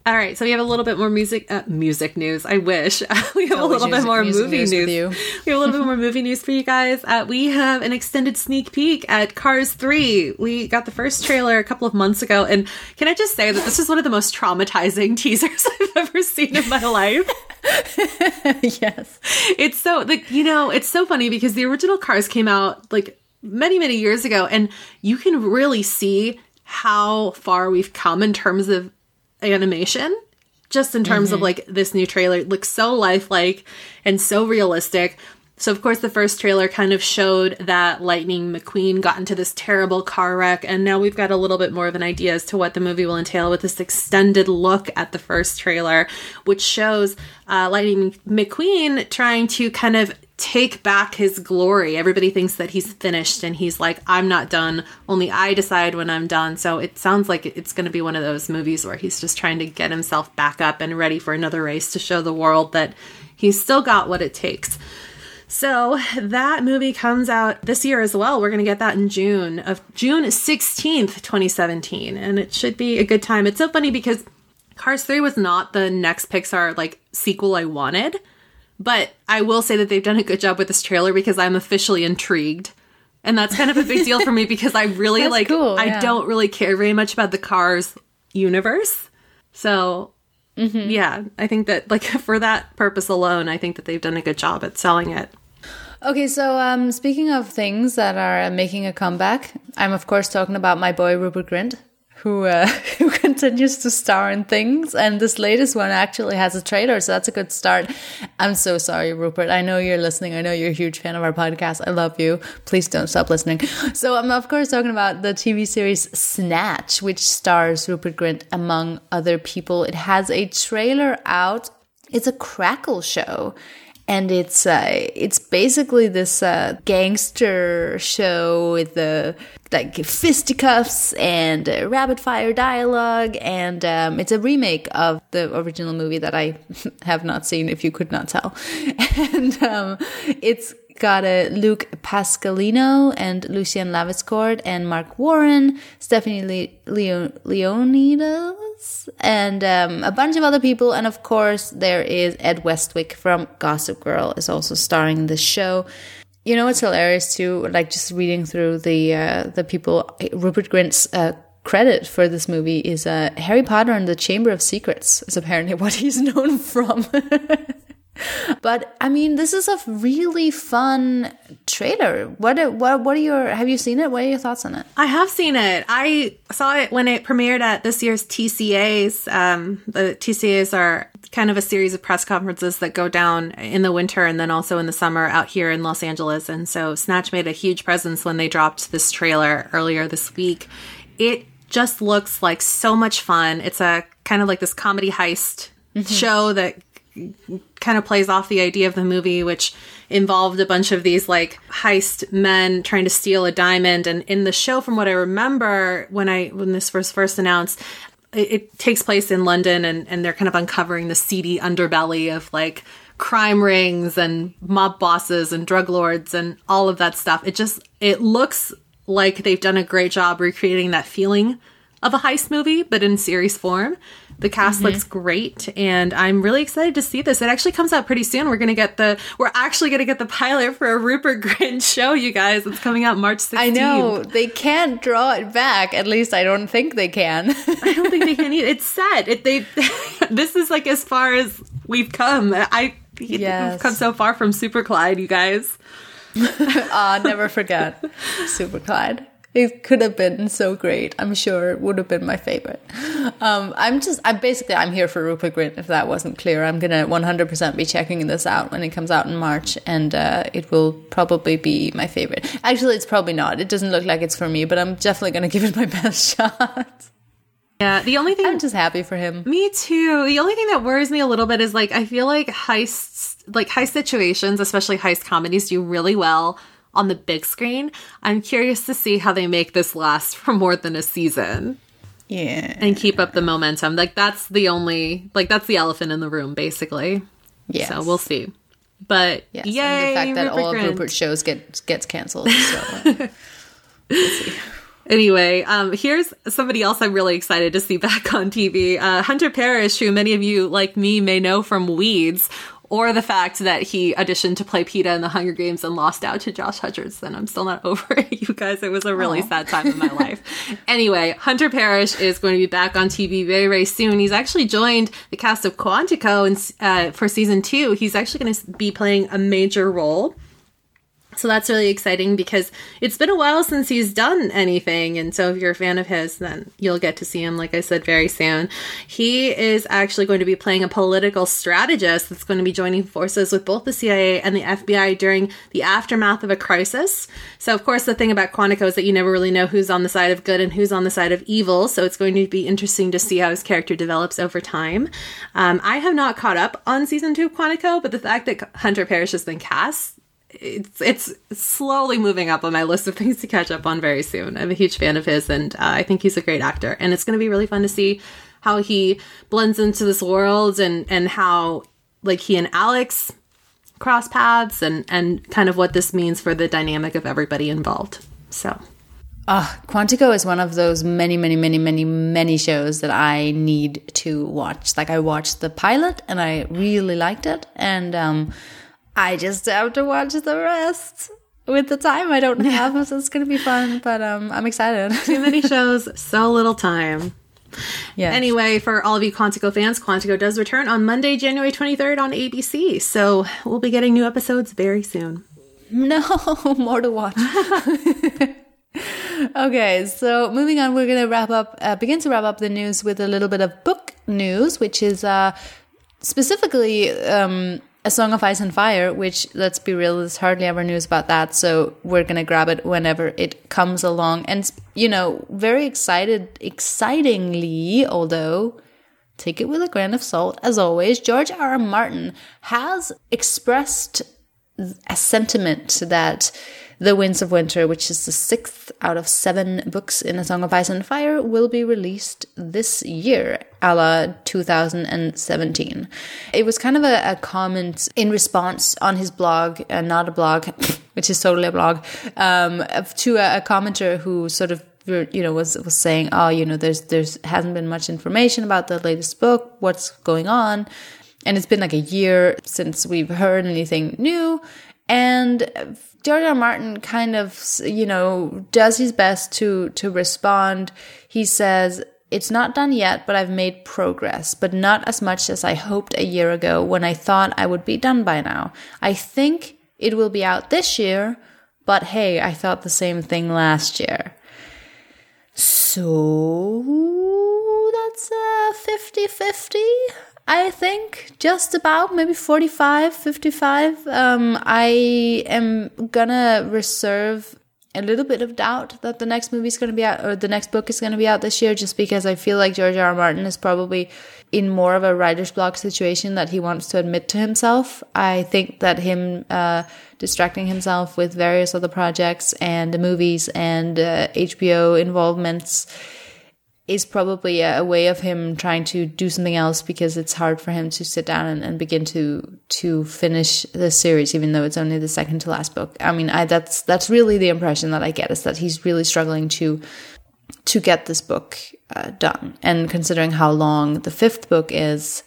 [SPEAKER 2] All right, so we have a little bit more music uh, music news. I wish we have a little bit more movie
[SPEAKER 1] news
[SPEAKER 2] news.
[SPEAKER 1] you.
[SPEAKER 2] We have a little bit more movie news for you guys. Uh, we have an extended sneak peek at Cars Three. We got the first trailer a couple of months ago, and can I just say that this is one of the most traumatizing teasers I've ever seen in my life.
[SPEAKER 1] yes.
[SPEAKER 2] it's so like you know it's so funny because the original cars came out like many many years ago and you can really see how far we've come in terms of animation just in terms of like this new trailer it looks so lifelike and so realistic. So of course the first trailer kind of showed that lightning mcqueen got into this terrible car wreck and now we've got a little bit more of an idea as to what the movie will entail with this extended look at the first trailer which shows uh, lightning mcqueen trying to kind of take back his glory. Everybody thinks that he's finished and he's like i'm not done. Only i decide when i'm done. So it sounds like it's going to be one of those movies where he's just trying to get himself back up and ready for another race to show the world that he's still got what it takes. So that movie comes out this year as well. We're going to get that in June of June 16th, 2017, and it should be a good time. It's so funny because Cars 3 was not the next Pixar like sequel I wanted, but I will say that they've done a good job with this trailer because I'm officially intrigued. And that's kind of a big deal for me because I really like
[SPEAKER 1] cool,
[SPEAKER 2] I don't really care very much about the Cars universe. So
[SPEAKER 1] Mm-hmm.
[SPEAKER 2] yeah, I think that like for that purpose alone, I think that they've done a good job at selling it.
[SPEAKER 1] Okay, so um, speaking of things that are making a comeback, I'm of course talking about my boy Rupert Grint, who uh, who continues to star in things, and this latest one actually has a trailer, so that's a good start. I'm so sorry, Rupert. I know you're listening. I know you're a huge fan of our podcast. I love you. Please don't stop listening. So I'm of course talking about the TV series Snatch, which stars Rupert Grint among other people. It has a trailer out. It's a crackle show and it's uh, it's basically this uh, gangster show with the like fisticuffs and uh, rapid fire dialogue, and um, it's a remake of the original movie that I have not seen. If you could not tell, and um, it's got a Luke Pasqualino and Lucien Laviscount and Mark Warren, Stephanie Le- Leo- Leonidas, and um, a bunch of other people. And of course, there is Ed Westwick from Gossip Girl is also starring in this show. You know, it's hilarious too. Like just reading through the uh, the people, Rupert Grint's uh, credit for this movie is uh, Harry Potter and the Chamber of Secrets is apparently what he's known from. But I mean, this is a really fun trailer. What are, what what are your have you seen it? What are your thoughts on it?
[SPEAKER 2] I have seen it. I saw it when it premiered at this year's TCAs. Um, the TCAs are kind of a series of press conferences that go down in the winter and then also in the summer out here in Los Angeles. And so Snatch made a huge presence when they dropped this trailer earlier this week. It just looks like so much fun. It's a kind of like this comedy heist show that kind of plays off the idea of the movie, which involved a bunch of these like heist men trying to steal a diamond. And in the show, from what I remember, when I when this was first announced, it, it takes place in London, and and they're kind of uncovering the seedy underbelly of like crime rings and mob bosses and drug lords and all of that stuff. It just it looks like they've done a great job recreating that feeling of a heist movie, but in series form. The cast looks great, and I'm really excited to see this. It actually comes out pretty soon. We're gonna get the we're actually gonna get the pilot for a Rupert Grint show, you guys. It's coming out March 16th.
[SPEAKER 1] I know they can't draw it back. At least I don't think they can.
[SPEAKER 2] I don't think they can either. It's set. It, they this is like as far as we've come. I
[SPEAKER 1] Yes.
[SPEAKER 2] we've come so far from Super Clyde, you guys.
[SPEAKER 1] Ah, never forget Super Clyde. It could have been so great. I'm sure it would have been my favorite. Um, I'm just, I'm basically, I'm here for Rupert Grint. If that wasn't clear, I'm gonna 100% be checking this out when it comes out in March, and uh, it will probably be my favorite. Actually, it's probably not. It doesn't look like it's for me, but I'm definitely gonna give it my best shot.
[SPEAKER 2] Yeah, the only thing
[SPEAKER 1] I'm just happy for him.
[SPEAKER 2] Me too. The only thing that worries me a little bit is like I feel like heists, like heist situations, especially heist comedies, do really well on the big screen. I'm curious to see how they make this last for more than a season.
[SPEAKER 1] Yeah.
[SPEAKER 2] And keep up the momentum. Like that's the only like that's the elephant in the room, basically.
[SPEAKER 1] Yeah.
[SPEAKER 2] So we'll see. But
[SPEAKER 1] yes,
[SPEAKER 2] yay,
[SPEAKER 1] and the fact that
[SPEAKER 2] Rupert
[SPEAKER 1] all of Rupert's shows get gets canceled. So we'll see.
[SPEAKER 2] Anyway, um, here's somebody else I'm really excited to see back on TV. Uh, Hunter Parrish, who many of you, like me, may know from Weeds, or the fact that he auditioned to play Peeta in the Hunger Games and lost out to Josh Hutcherson. I'm still not over it, you guys. It was a really
[SPEAKER 1] Aw.
[SPEAKER 2] sad time in my life. Anyway, Hunter Parrish is going to be back on TV very, very soon. He's actually joined the cast of Quantico and, uh, for season two. He's actually going to be playing a major role. So that's really exciting because it's been a while since he's done anything. And so if you're a fan of his, then you'll get to see him, like I said, very soon. He is actually going to be playing a political strategist that's going to be joining forces with both the CIA and the FBI during the aftermath of a crisis. So, of course, the thing about Quantico is that you never really know who's on the side of good and who's on the side of evil. So it's going to be interesting to see how his character develops over time. Um, I have not caught up on season two of Quantico, but the fact that Hunter Parrish has been cast it's it's slowly moving up on my list of things to catch up on very soon. I'm a huge fan of his, and uh, I think he's a great actor. And it's going to be really fun to see how he blends into this world and and how like he and Alex cross paths and and kind of what this means for the dynamic of everybody involved. So
[SPEAKER 1] Ah, Quantico is one of those many, many, many, many, many shows that I need to watch. Like I watched the pilot and I really liked it, and um, I just have to watch the rest with the time I don't have. So it's gonna be fun, but um, I'm excited.
[SPEAKER 2] too many shows, so little time.
[SPEAKER 1] yeah.
[SPEAKER 2] Anyway, for all of you Quantico fans, Quantico does return on Monday, January 23rd on ABC. So we'll be getting new episodes very soon.
[SPEAKER 1] No, more to watch. okay, so moving on, we're gonna wrap up, uh, begin to wrap up the news with a little bit of book news, which is uh, specifically um, a Song of Ice and Fire. Which, let's be real, there's hardly ever news about that, so we're gonna grab it whenever it comes along. And you know, very excited, excitingly, although take it with a grain of salt, as always. George R. R. Martin has expressed a sentiment that The Winds of Winter, which is the sixth out of seven books in A Song of Ice and Fire, will be released this year, a la 2017. It was kind of a, a comment in response on his blog, uh, not a blog, which is totally a blog, um, to a, a commenter who sort of you know was was saying oh you know there's there's hasn't been much information about the latest book. What's going on? And it's been like a year since we've heard anything new. And R. Martin kind of you know does his best to to respond he says it's not done yet, but I've made progress, but not as much as I hoped a year ago when I thought I would be done by now. I think it will be out this year, but hey, I thought the same thing last year. So that's a 50 50, I think, just about maybe 45 55. Um, I am gonna reserve a little bit of doubt that the next movie is to be out or the next book is to be out this year just because I feel like George R. R. Martin is probably in more of a writer's block situation that he wants to admit to himself. I think that him uh, distracting himself with various other projects and movies and uh, HBO involvements is probably a, a, way of him trying to do something else because it's hard for him to sit down and, and, begin to to finish the series, even though it's only the second to last book. I mean, I, that's that's really the impression that I get is that he's really struggling to to get this book uh, done. And considering how long the fifth book is,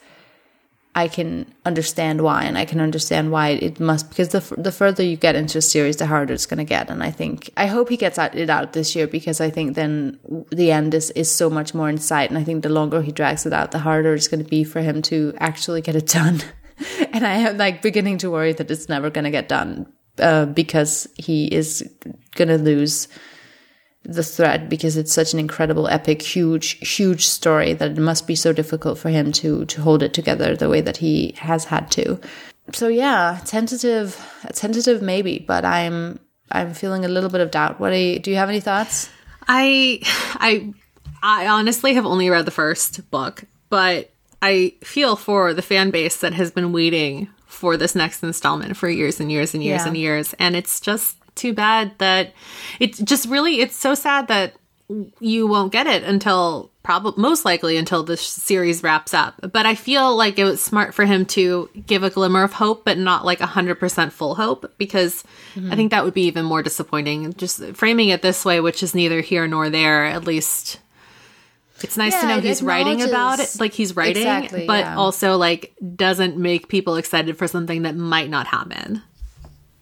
[SPEAKER 1] I can understand why, and I can understand why it must because the the further you get into a series, the harder it's going to get. And I think I hope he gets it out this year because I think then the end is is so much more in sight. And I think the longer he drags it out, the harder it's going to be for him to actually get it done. and I am like beginning to worry that it's never going to get done uh, because he is going to lose the thread because it's such an incredible, epic, huge, huge story that it must be so difficult for him to to hold it together the way that he has had to. So yeah, tentative, tentative maybe, but I'm I'm feeling a little bit of doubt. What do you, do you have any thoughts?
[SPEAKER 2] I I I honestly have only read the first book, but I feel for the fan base that has been waiting for this next installment for years and years and years
[SPEAKER 1] Yeah.
[SPEAKER 2] and years. And it's just too bad that it's just really, it's so sad that you won't get it until probably most likely until this series wraps up. But I feel like it was smart for him to give a glimmer of hope, but not like 100% full hope because I mm-hmm. think that would be even more disappointing. Just framing it this way, which is neither here nor there, at least it's nice to know he's writing about it, like he's writing,
[SPEAKER 1] Exactly,
[SPEAKER 2] but
[SPEAKER 1] yeah.
[SPEAKER 2] also like doesn't make people excited for something that might not happen.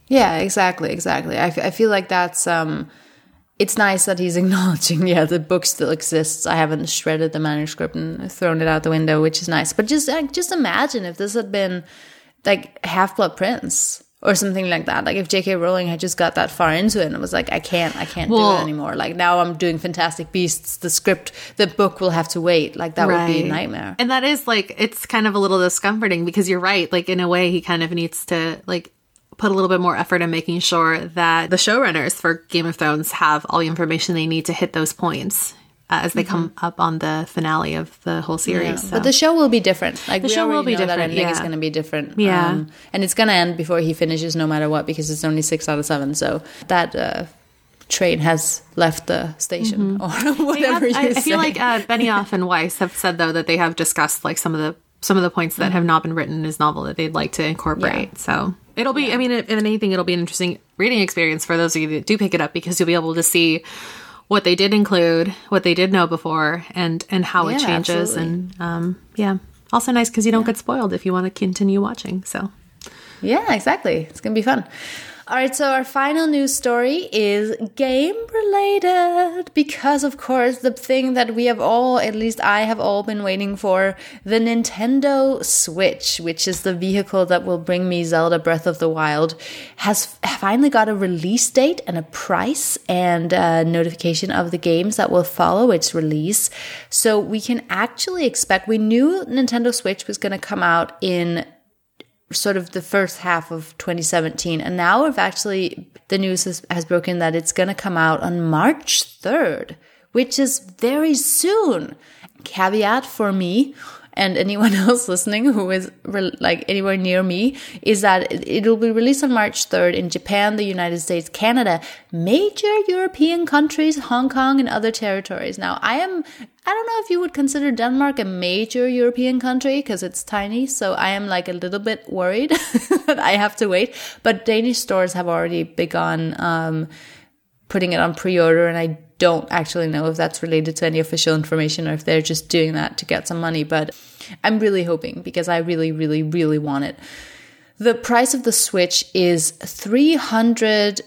[SPEAKER 1] Yeah, exactly, exactly. I, f- I feel like that's um it's nice that he's acknowledging yeah the book still exists. I haven't shredded the manuscript and thrown it out the window which is nice. But just like just imagine if this had been like half blood prince or something like that. Like if jk rowling had just got that far into it and was like i can't i can't do it anymore. Like now i'm doing fantastic beasts the script the book will have to wait. Like that would be a nightmare.
[SPEAKER 2] And that is like it's kind of a little discomforting because you're right. Like in a way, he kind of needs to like put a little bit more effort in making sure that the showrunners for Game of Thrones have all the information they need to hit those points uh, as they come up on the finale of the whole series. so.
[SPEAKER 1] But the show will be different. Like the
[SPEAKER 2] show will be
[SPEAKER 1] That
[SPEAKER 2] different,
[SPEAKER 1] ending is
[SPEAKER 2] yeah.
[SPEAKER 1] going to be different.
[SPEAKER 2] Yeah.
[SPEAKER 1] um, and it's going to end before he finishes, no matter what, because it's only six out of seven. So that uh, train has left the station or
[SPEAKER 2] They have-
[SPEAKER 1] whatever you
[SPEAKER 2] I, I feel like uh, Benioff and Weiss have said though that they have discussed like some of the some of the points that have not been written in his novel that they'd like to incorporate.
[SPEAKER 1] Yeah.
[SPEAKER 2] So it'll be. I mean, if anything, it'll be an interesting reading experience for those of you that do pick it up because you'll be able to see what they did include, what they did know before, and and how it changes.
[SPEAKER 1] absolutely.
[SPEAKER 2] And um, yeah, also nice because you don't get spoiled if you want to continue watching. So
[SPEAKER 1] Yeah, exactly. It's going to be fun. All right, so our final news story is game related because, of course, the thing that we have all, at least I have all been waiting for, the Nintendo Switch, which is the vehicle that will bring me Zelda Breath of the Wild, has finally got a release date and a price and a notification of the games that will follow its release. So we can actually expect, we knew Nintendo Switch was going to come out in sort of the first half of 2017 and now we've actually the news has, has broken that it's going to come out on march 3rd which is very soon caveat for me and anyone else listening who is like anywhere near me is that it- it'll be released on March 3rd in Japan, the United States, Canada, major European countries, Hong Kong, and other territories. Now, I am, I don't know if you would consider Denmark a major European country because it's tiny. So I am like a little bit worried that I have to wait. But Danish stores have already begun, um, putting it on pre-order and I don't actually know if that's related to any official information or if they're just doing that to get some money but I'm really hoping because I really really really want it. The price of the Switch is $300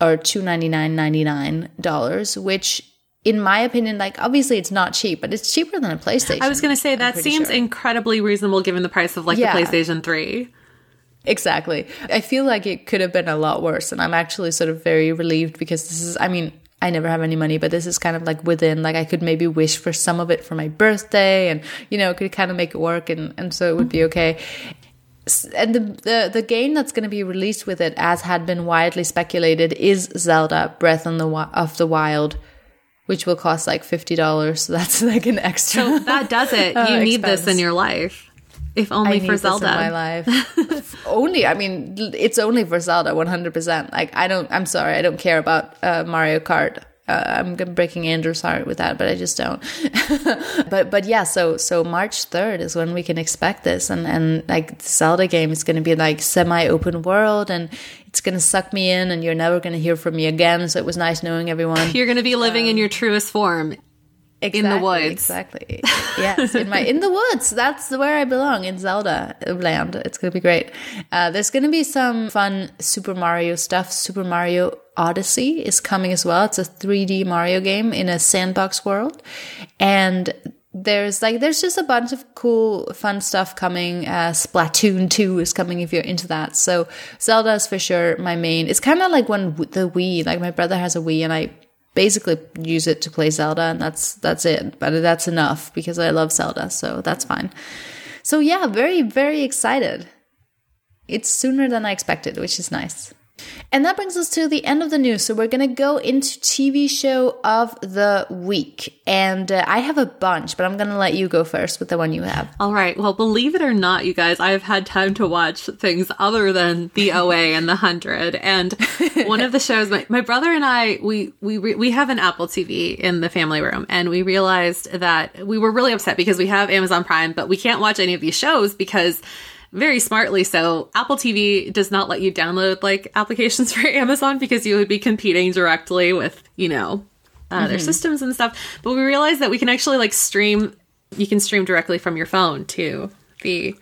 [SPEAKER 1] or $299.99 which in my opinion like obviously it's not cheap but it's cheaper than a PlayStation.
[SPEAKER 2] I was going to say that seems
[SPEAKER 1] sure.
[SPEAKER 2] incredibly reasonable given the price of like
[SPEAKER 1] Yeah.
[SPEAKER 2] the PlayStation Three.
[SPEAKER 1] Exactly. I feel like it could have been a lot worse. And I'm actually sort of very relieved because this is, I mean, I never have any money, but this is kind of like within, like I could maybe wish for some of it for my birthday and, you know, could kind of make it work. And, and so it would be okay. And the, the, the game that's going to be released with it, as had been widely speculated, is Zelda Breath on the, of the Wild, which will cost like $50. So that's like an extra.
[SPEAKER 2] So that does it. You
[SPEAKER 1] Uh,
[SPEAKER 2] need this in your life, if only for
[SPEAKER 1] this
[SPEAKER 2] Zelda.
[SPEAKER 1] in my life. only, I mean, it's only for Zelda, one hundred percent. Like, I don't. I'm sorry, I don't care about uh, Mario Kart. Uh, I'm breaking Andrew's heart with that, but I just don't. but but yeah, so so March third is when we can expect this, and and like Zelda game is going to be like semi open world, and it's going to suck me in, and you're never going to hear from me again. So it was nice knowing everyone.
[SPEAKER 2] You're going to be living in your truest form.
[SPEAKER 1] Exactly,
[SPEAKER 2] the woods.
[SPEAKER 1] Exactly. Yes, in my in the woods. That's where I belong in Zelda land. It's gonna be great. Uh, there's gonna be some fun Super Mario stuff. Super Mario Odyssey is coming as well. It's a 3D Mario game in a sandbox world, and there's like there's just a bunch of cool fun stuff coming uh splatoon 2 is coming if you're into that so zelda is for sure my main it's kind of like when the wii like my brother has a wii and i basically use it to play Zelda, and that's that's it. But that's enough because I love Zelda, so that's fine. So yeah, very very excited. It's sooner than I expected, which is nice. And that brings us to the end of the news. So we're going to go into TV show of the week. And uh, I have a bunch, but I'm going to let you go first with the one you have.
[SPEAKER 2] All right. Well, believe it or not, you guys, I have had time to watch things other than the OA and the 100. And one of the shows, my, my brother and I, we, we, we have an Apple TV in the family room. And we realized that we were really upset because we have Amazon Prime, but we can't watch any of these shows because very smartly so, Apple TV does not let you download like applications for Amazon because you would be competing directly with, you know, uh, mm-hmm. their systems and stuff. But we realized that we can actually like stream, you can stream directly from your phone to the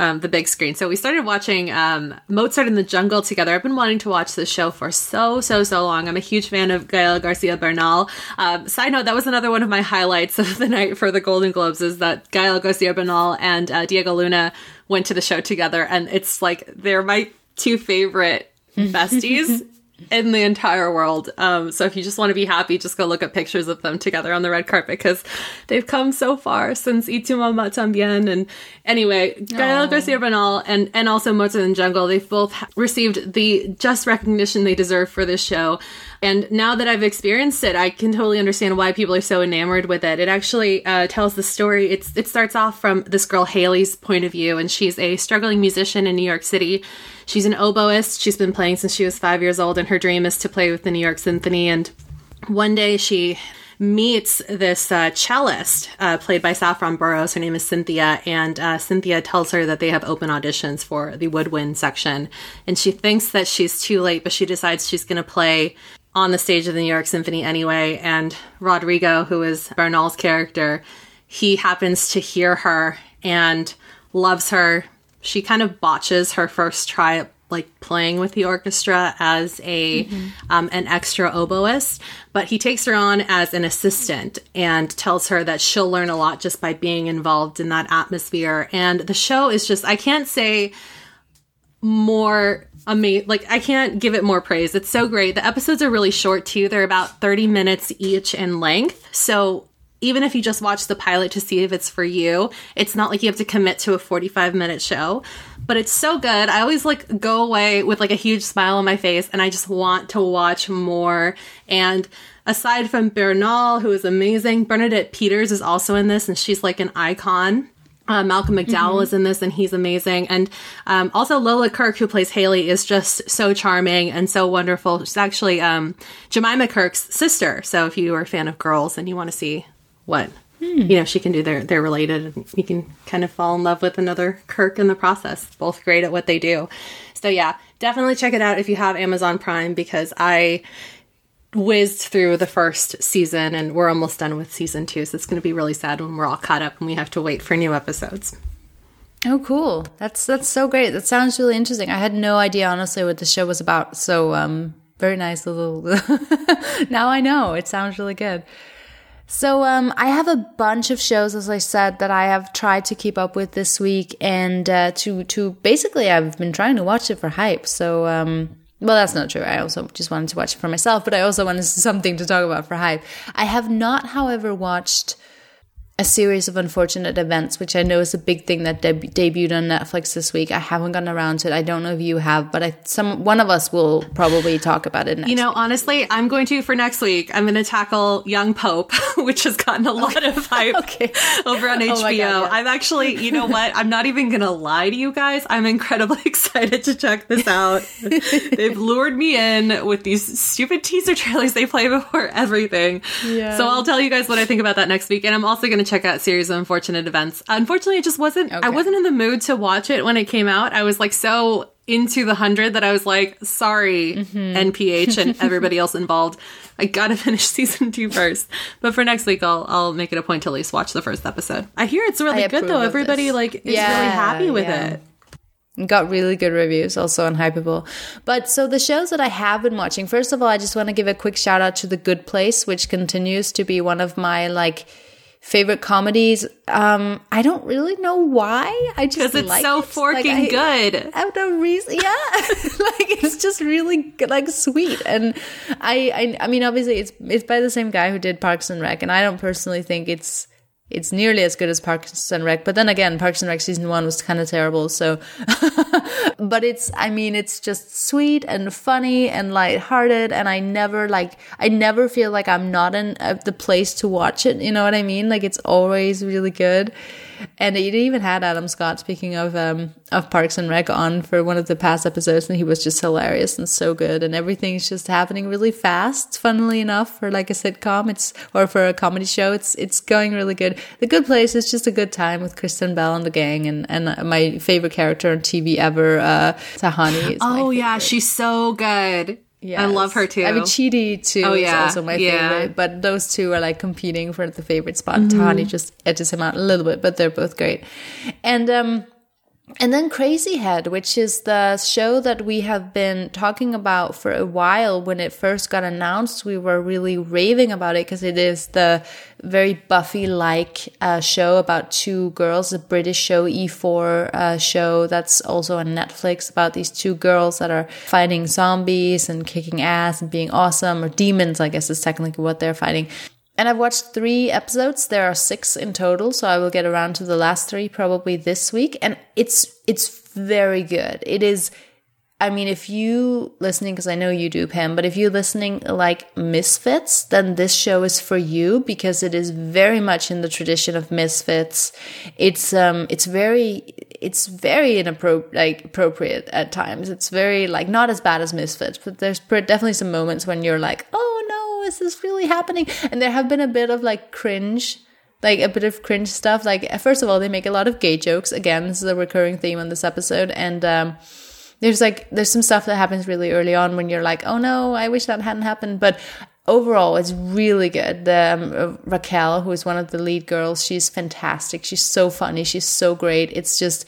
[SPEAKER 2] um, the big screen. So we started watching um, Mozart in the Jungle together. I've been wanting to watch this show for so, so, so long. I'm a huge fan of Gael Garcia Bernal. Um, side note, that was another one of my highlights of the night for the Golden Globes is that Gael Garcia Bernal and uh, Diego Luna went to the show together. And it's like, they're my two favorite besties in the entire world. Um, so if you just want to be happy, just go look at pictures of them together on the red carpet because they've come so far since Y Tu Mamá También. And anyway, Gael Garcia Bernal and, and also Mozart and Jungle, they've both received the just recognition they deserve for this show. And now that I've experienced it, I can totally understand why people are so enamored with it. It actually uh, tells the story. It's it starts off from this girl Haley's point of view, and she's a struggling musician in New York City. She's an oboist. She's been playing since she was five years old, and her dream is to play with the New York Symphony. And one day she meets this uh, cellist uh, played by Saffron Burrows. Her name is Cynthia, and uh, Cynthia tells her that they have open auditions for the woodwind section. And she thinks that she's too late, but she decides she's going to play on the stage of the New York Symphony anyway. And Rodrigo, who is Bernal's character, he happens to hear her and loves her. She kind of botches her first try at like playing with the orchestra as a mm-hmm. um, an extra oboist, but he takes her on as an assistant and tells her that she'll learn a lot just by being involved in that atmosphere. And the show is just I can't say more amazing. Like I can't give it more praise. It's so great. The episodes are really short too. They're about 30 minutes each in length. So even if you just watch the pilot to see if it's for you, it's not like you have to commit to a 45 minute show, but it's so good. I always like go away with like a huge smile on my face and I just want to watch more. And aside from Bernal, who is amazing, Bernadette Peters is also in this and she's like an icon. Uh, Malcolm McDowell mm-hmm. is in this and he's amazing. And um, also Lola Kirke, who plays Haley, is just so charming and so wonderful. She's actually um, Jemima Kirke's sister. So if you are a fan of girls and you want to see what mm. you know she can do, they're they're related. And you can kind of fall in love with another Kirke in the process. Both great at what they do. So yeah, definitely check it out if you have Amazon Prime because I whizzed through the first season and we're almost done with season two. So it's going to be really sad when we're all caught up and we have to wait for new episodes.
[SPEAKER 1] Oh, cool! That's that's so great. That sounds really interesting. I had no idea, honestly, what the show was about. So, um, very nice little. now I know. It sounds really good. So, um, I have a bunch of shows, as I said, that I have tried to keep up with this week, and uh, to to basically, I've been trying to watch it for hype. So, um, well, that's not true. I also just wanted to watch it for myself, but I also wanted something to talk about for hype. I have not, however, watched a series of unfortunate events, which I know is a big thing that deb- debuted on Netflix this week. I haven't gotten around to it. I don't know if you have, but I, some one of us will probably talk about it.
[SPEAKER 2] you know,
[SPEAKER 1] week.
[SPEAKER 2] honestly, I'm going to for next week. I'm going to tackle Young Pope, which has gotten a lot okay. of hype okay. over on HBO. Oh God, yeah. I'm actually, you know what? I'm not even going to lie to you guys. I'm incredibly excited to check this out. They've lured me in with these stupid teaser trailers they play before everything. Yeah. So I'll tell you guys what I think about that next week, and I'm also going to check out series of unfortunate events. Unfortunately, it just wasn't. Okay. I wasn't in the mood to watch it when it came out. I was like so into the hundred that I was like, sorry, mm-hmm. NPH and everybody else involved. I gotta finish season two first. But for next week, I'll I'll make it a point to at least watch the first episode. I hear it's really I good though. Everybody this. like is yeah, really happy with yeah. it
[SPEAKER 1] got really good reviews also on Hypable. But so the shows that I have been watching, first of all, I just want to give a quick shout out to The Good Place, which continues to be one of my like favorite comedies. Um, I don't really know why. I just
[SPEAKER 2] Because it's
[SPEAKER 1] like
[SPEAKER 2] so
[SPEAKER 1] it.
[SPEAKER 2] forking
[SPEAKER 1] Like, I-
[SPEAKER 2] good.
[SPEAKER 1] I have no reason. Yeah, like it's just really good, like sweet. And I, I, I mean, obviously, it's it's by the same guy who did Parks and Rec, and I don't personally think it's it's nearly as good as Parks and Rec. But then again, Parks and Rec season one was kind of terrible. So, but it's, I mean, it's just sweet and funny and lighthearted. And I never like, I never feel like I'm not in uh, the place to watch it. You know what I mean? Like it's always really good. And it even had Adam Scott, speaking of um, of Parks and Rec, on for one of the past episodes, and he was just hilarious and so good. And everything's just happening really fast. Funnily enough, for like a sitcom, it's or for a comedy show, it's it's going really good. The Good Place is just a good time with Kristen Bell and the gang, and and my favorite character on TV ever, uh, Tahani.
[SPEAKER 2] Oh yeah, she's so good. I love her too.
[SPEAKER 1] I mean, Chidi too
[SPEAKER 2] Oh,
[SPEAKER 1] is
[SPEAKER 2] yeah,
[SPEAKER 1] also my
[SPEAKER 2] yeah.
[SPEAKER 1] favorite. But those two are like competing for the favorite spot.
[SPEAKER 2] Mm-hmm.
[SPEAKER 1] Tahani just edges him out a little bit, but they're both great. And um, and then Crazy Head, which is the show that we have been talking about for a while. When it first got announced, we were really raving about it because it is the very Buffy like uh, show about two girls, a British show, E4 uh, show that's also on Netflix about these two girls that are fighting zombies and kicking ass and being awesome, or demons, I guess is technically what they're fighting. And I've watched three episodes. There are six in total, so I will get around to the last three probably this week. And it's it's very good. It is. I mean, if you listening, because I know you do, Pam, but if you listening like Misfits, then this show is for you because it is very much in the tradition of Misfits. It's um, it's very, it's very inappropriate, like appropriate at times. It's very like not as bad as Misfits, but there's definitely some moments when you're like, oh no, is this really happening? And there have been a bit of like cringe like a bit of cringe stuff. Like first of all, they make a lot of gay jokes. Again, this is a recurring theme on this episode, and um, there's like there's some stuff that happens really early on when you're like, oh no, I wish that hadn't happened. But overall, it's really good. The um, uh, Raquel, who is one of the lead girls, she's fantastic. She's so funny. She's so great. It's just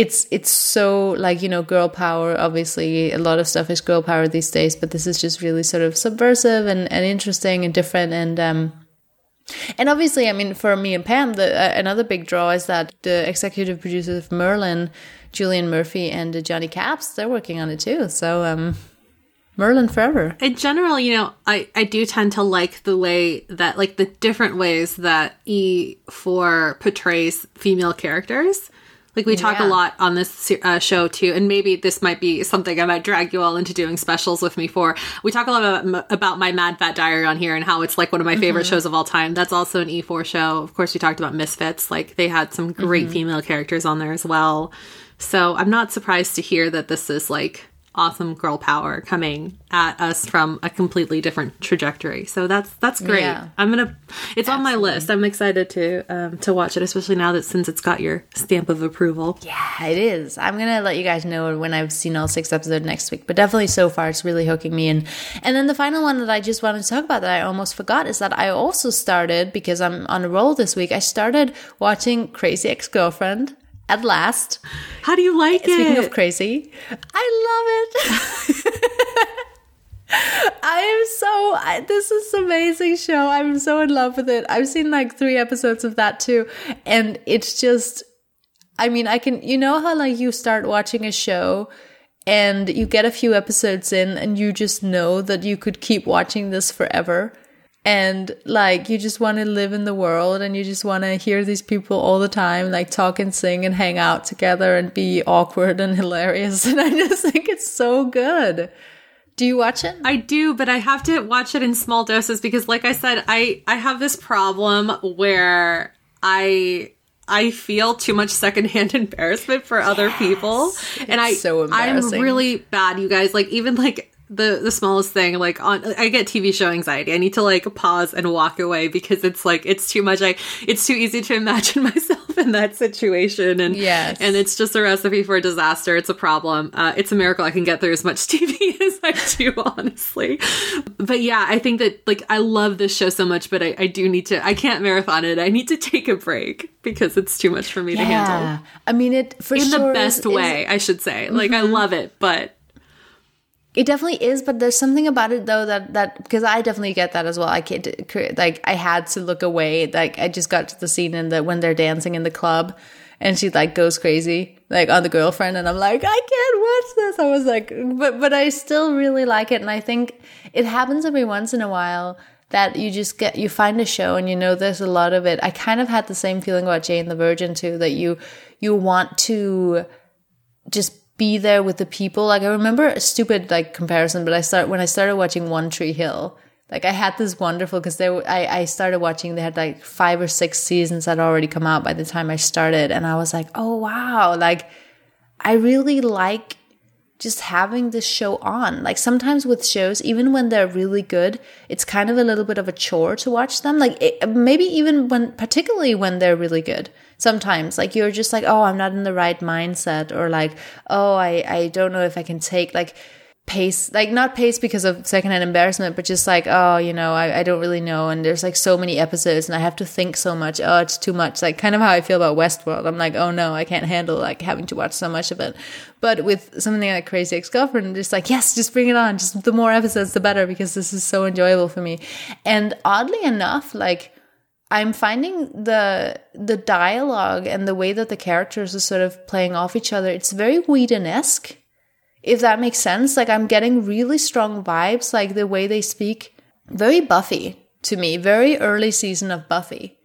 [SPEAKER 1] it's it's so like you know girl power obviously a lot of stuff is girl power these days but this is just really sort of subversive and, and interesting and different and um and obviously, I mean, for me and Pam, the uh, another big draw is that the executive producers of Merlin, Julian Murphy and uh, Johnny Capps, they're working on it too. So, um, Merlin forever.
[SPEAKER 2] in general, you know, I, I do tend to like the way that, like, the different ways that E4 portrays female characters. Like, we talk a lot on this uh, show too, and maybe this might be something I might drag you all into doing specials with me for. We talk a lot about, about my Mad Fat Diary on here and how it's like one of my favorite shows of all time. That's also an E4 show. Of course, we talked about Misfits. Like, they had some great female characters on there as well. So, I'm not surprised to hear that this is like awesome girl power coming at us from a completely different trajectory. So that's that's great.
[SPEAKER 1] Yeah.
[SPEAKER 2] I'm gonna. It's on my list. I'm excited to um, to watch it, especially now that since it's got your stamp of approval.
[SPEAKER 1] Yeah, it is. I'm gonna let you guys know when I've seen all six episodes next week. But definitely so far, it's really hooking me in. And then the final one that I just wanted to talk about that I almost forgot is that I also started because I'm on a roll this week. I started watching Crazy Ex Girlfriend at last.
[SPEAKER 2] How do you like
[SPEAKER 1] Speaking
[SPEAKER 2] it?
[SPEAKER 1] Speaking of crazy, I love it. I am so. I, this is an amazing show. I'm so in love with it. I've seen like three episodes of that too, and it's just. I mean, I can. You know how like you start watching a show. And you get a few episodes in, and you just know that you could keep watching this forever and like you just want to live in the world and you just want to hear these people all the time like talk and sing and hang out together and be awkward and hilarious. And i just think it's so good. Do you watch it?
[SPEAKER 2] I do, but I have to watch it in small doses because, like I said, I I have this problem where I. I feel too much secondhand embarrassment for other people, and I
[SPEAKER 1] so
[SPEAKER 2] I'm really bad, you guys. Like even like the the smallest thing, like on I get TV show anxiety. I need to like pause and walk away because it's like it's too much. I it's too easy to imagine myself in that situation, and
[SPEAKER 1] Yes.
[SPEAKER 2] and it's just a recipe for disaster. It's a problem. Uh, it's a miracle I can get through as much TV as I do, honestly. But yeah, I think that like I love this show so much, but I, I do need to. I can't marathon it. I need to take a break because it's too much for me to handle
[SPEAKER 1] i mean it for
[SPEAKER 2] in
[SPEAKER 1] sure
[SPEAKER 2] the best
[SPEAKER 1] is-
[SPEAKER 2] way. I should say. Like I love it, but
[SPEAKER 1] It definitely is, but there's something about it though that that because I definitely get that as well. I can't like I had to look away. Like I just got to the scene in the when they're dancing in the club, and she like goes crazy like on the girlfriend, and I'm like I can't watch this. I was like, but but I still really like it, and I think it happens every once in a while that you just get you find a show and you know there's a lot of it. I kind of had the same feeling about Jane the Virgin too that you you want to just be there with the people. Like I remember a stupid like comparison, but I start when I started watching One Tree Hill. Like I had this wonderful because they I I started watching. They had like five or six seasons that already come out by the time I started, and I was like, oh wow, like I really like just having this show on. Like sometimes with shows, even when they're really good, it's kind of a little bit of a chore to watch them. Like it, maybe even when, particularly when they're really good. Sometimes, like you're just like, oh, I'm not in the right mindset, or like, oh, I I don't know if I can take like pace like not pace because of secondhand embarrassment but just like oh you know I, I don't really know and there's like so many episodes and i have to think so much. Oh it's too much like kind of how i feel about westworld. I'm like oh no i can't handle like having to watch so much of it. But with something like crazy ex-girlfriend just like yes just bring it on. Just the more episodes the better because this is so enjoyable for me. And oddly enough like I'm finding the the dialogue and the way that the characters are sort of playing off each other. It's very Whedon esque if that makes sense. Like I'm getting really strong vibes, like the way they speak. Very Buffy to me, very early season of Buffy.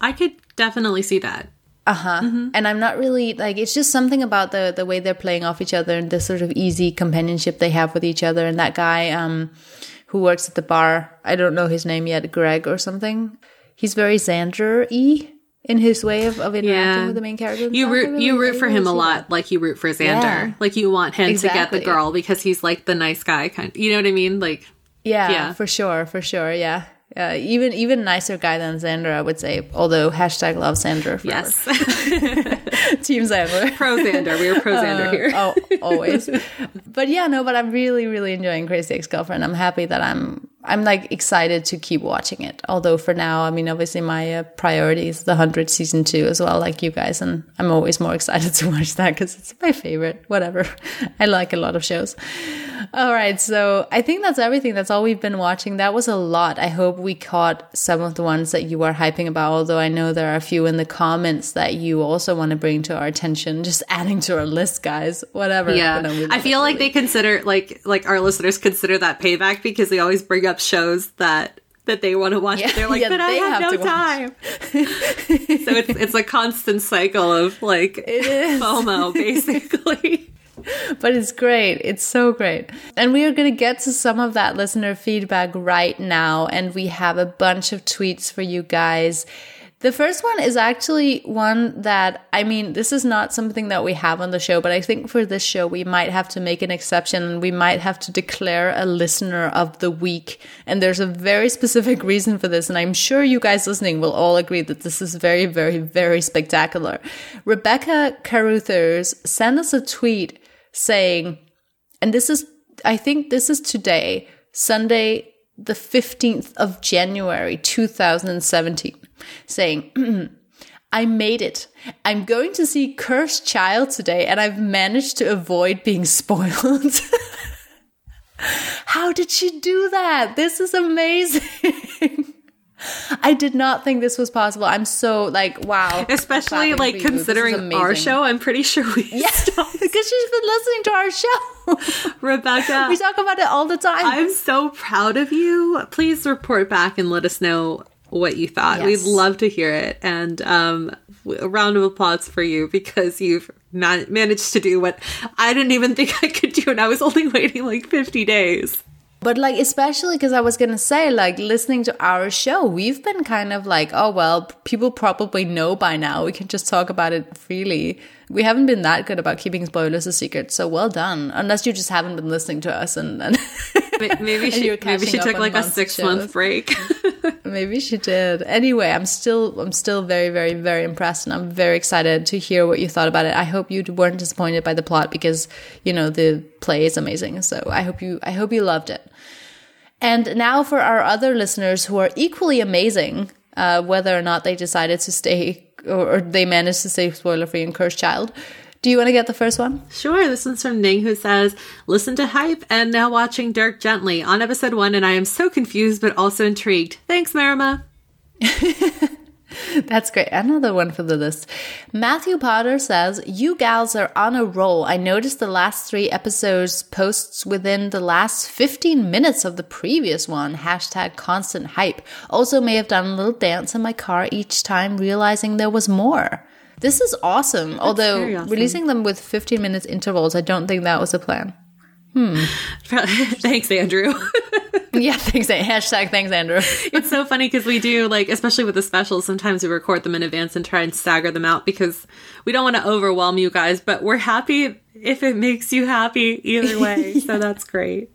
[SPEAKER 2] I could definitely see that.
[SPEAKER 1] Uh huh. Mm-hmm. And I'm not really like it's just something about the the way they're playing off each other and the sort of easy companionship they have with each other. And that guy um who works at the bar, I don't know his name yet, Greg or something. He's very Xander y in his way of, of interacting yeah. with the main character.
[SPEAKER 2] You root really, you root for him a lot, like you root for Xander. Yeah. Like you want him exactly. to get the girl because he's like the nice guy kind. Of, you know what I mean? Like
[SPEAKER 1] yeah, yeah, for sure, for sure, yeah. Uh, even even nicer guy than Xander, I would say. Although hashtag love Xander. Forever.
[SPEAKER 2] Yes,
[SPEAKER 1] Team Xander.
[SPEAKER 2] Pro Xander. We are pro Xander uh, here.
[SPEAKER 1] oh, always. But yeah, no. But I'm really, really enjoying Crazy Ex-Girlfriend. I'm happy that I'm I'm like excited to keep watching it. Although for now, I mean, obviously my uh, priority is the hundred season two as well, like you guys, and I'm always more excited to watch that because it's my favorite. Whatever, I like a lot of shows. All right, so I think that's everything. That's all we've been watching. That was a lot. I hope we caught some of the ones that you are hyping about. Although I know there are a few in the comments that you also want to bring to our attention. Just adding to our list, guys. Whatever.
[SPEAKER 2] Yeah, I feel like really. they consider like like our listeners consider that payback because they always bring up up shows that that they want to watch. Yeah, they're like, yeah, but I have, have no time. so it's it's a constant cycle of like it is. FOMO, basically.
[SPEAKER 1] but it's great. It's so great. And we are going to get to some of that listener feedback right now. And we have a bunch of tweets for you guys. The first one is actually one that, I mean, this is not something that we have on the show, but I think for this show, we might have to make an exception. We might have to declare a listener of the week. And there's a very specific reason for this. And I'm sure you guys listening will all agree that this is very, very, very spectacular. Rebecca Caruthers sent us a tweet saying, and this is, I think this is today, Sunday, the 15th of January, 2017 saying, I made it. I'm going to see Cursed Child today, and I've managed to avoid being spoiled. How did she do that? This is amazing. I did not think this was possible. I'm so like, wow.
[SPEAKER 2] Especially like considering our show, I'm pretty sure we
[SPEAKER 1] Yes, because she's been listening to our show.
[SPEAKER 2] Rebecca.
[SPEAKER 1] we talk about it all the time.
[SPEAKER 2] I'm so proud of you. Please report back and let us know what you thought. Yes. We'd love to hear it. And um, a round of applause for you because you've man- managed to do what I didn't even think I could do, and I was only waiting like 50 days.
[SPEAKER 1] But like, especially because I was gonna say, like, listening to our show, we've been kind of like, oh well, people probably know by now. We can just talk about it freely. We haven't been that good about keeping spoilers a secret, so well done. Unless you just haven't been listening to us, and, and
[SPEAKER 2] maybe she maybe she took like a six month break.
[SPEAKER 1] maybe she did. Anyway, I'm still I'm still very very very impressed, and I'm very excited to hear what you thought about it. I hope you weren't disappointed by the plot because you know the play is amazing. So I hope you I hope you loved it. And now for our other listeners who are equally amazing, uh, whether or not they decided to stay or, or they managed to stay spoiler free in Cursed Child. Do you want to get the first one?
[SPEAKER 2] Sure. This one's from Ning, who says, Listen to Hype and now watching Dirk Gently on episode one, and I am so confused but also intrigued. Thanks, Marama.
[SPEAKER 1] That's great. Another one for the list. Matthew Potter says, You gals are on a roll. I noticed the last three episodes posts within the last 15 minutes of the previous one. Hashtag constant hype. Also, may have done a little dance in my car each time, realizing there was more. This is awesome. Although
[SPEAKER 2] awesome.
[SPEAKER 1] releasing them with 15 minutes intervals, I don't think that was a plan.
[SPEAKER 2] Hmm. Thanks, Andrew.
[SPEAKER 1] yeah, thanks. Hashtag thanks, Andrew.
[SPEAKER 2] it's so funny because we do like, especially with the specials. Sometimes we record them in advance and try and stagger them out because we don't want to overwhelm you guys. But we're happy if it makes you happy either way. So that's great.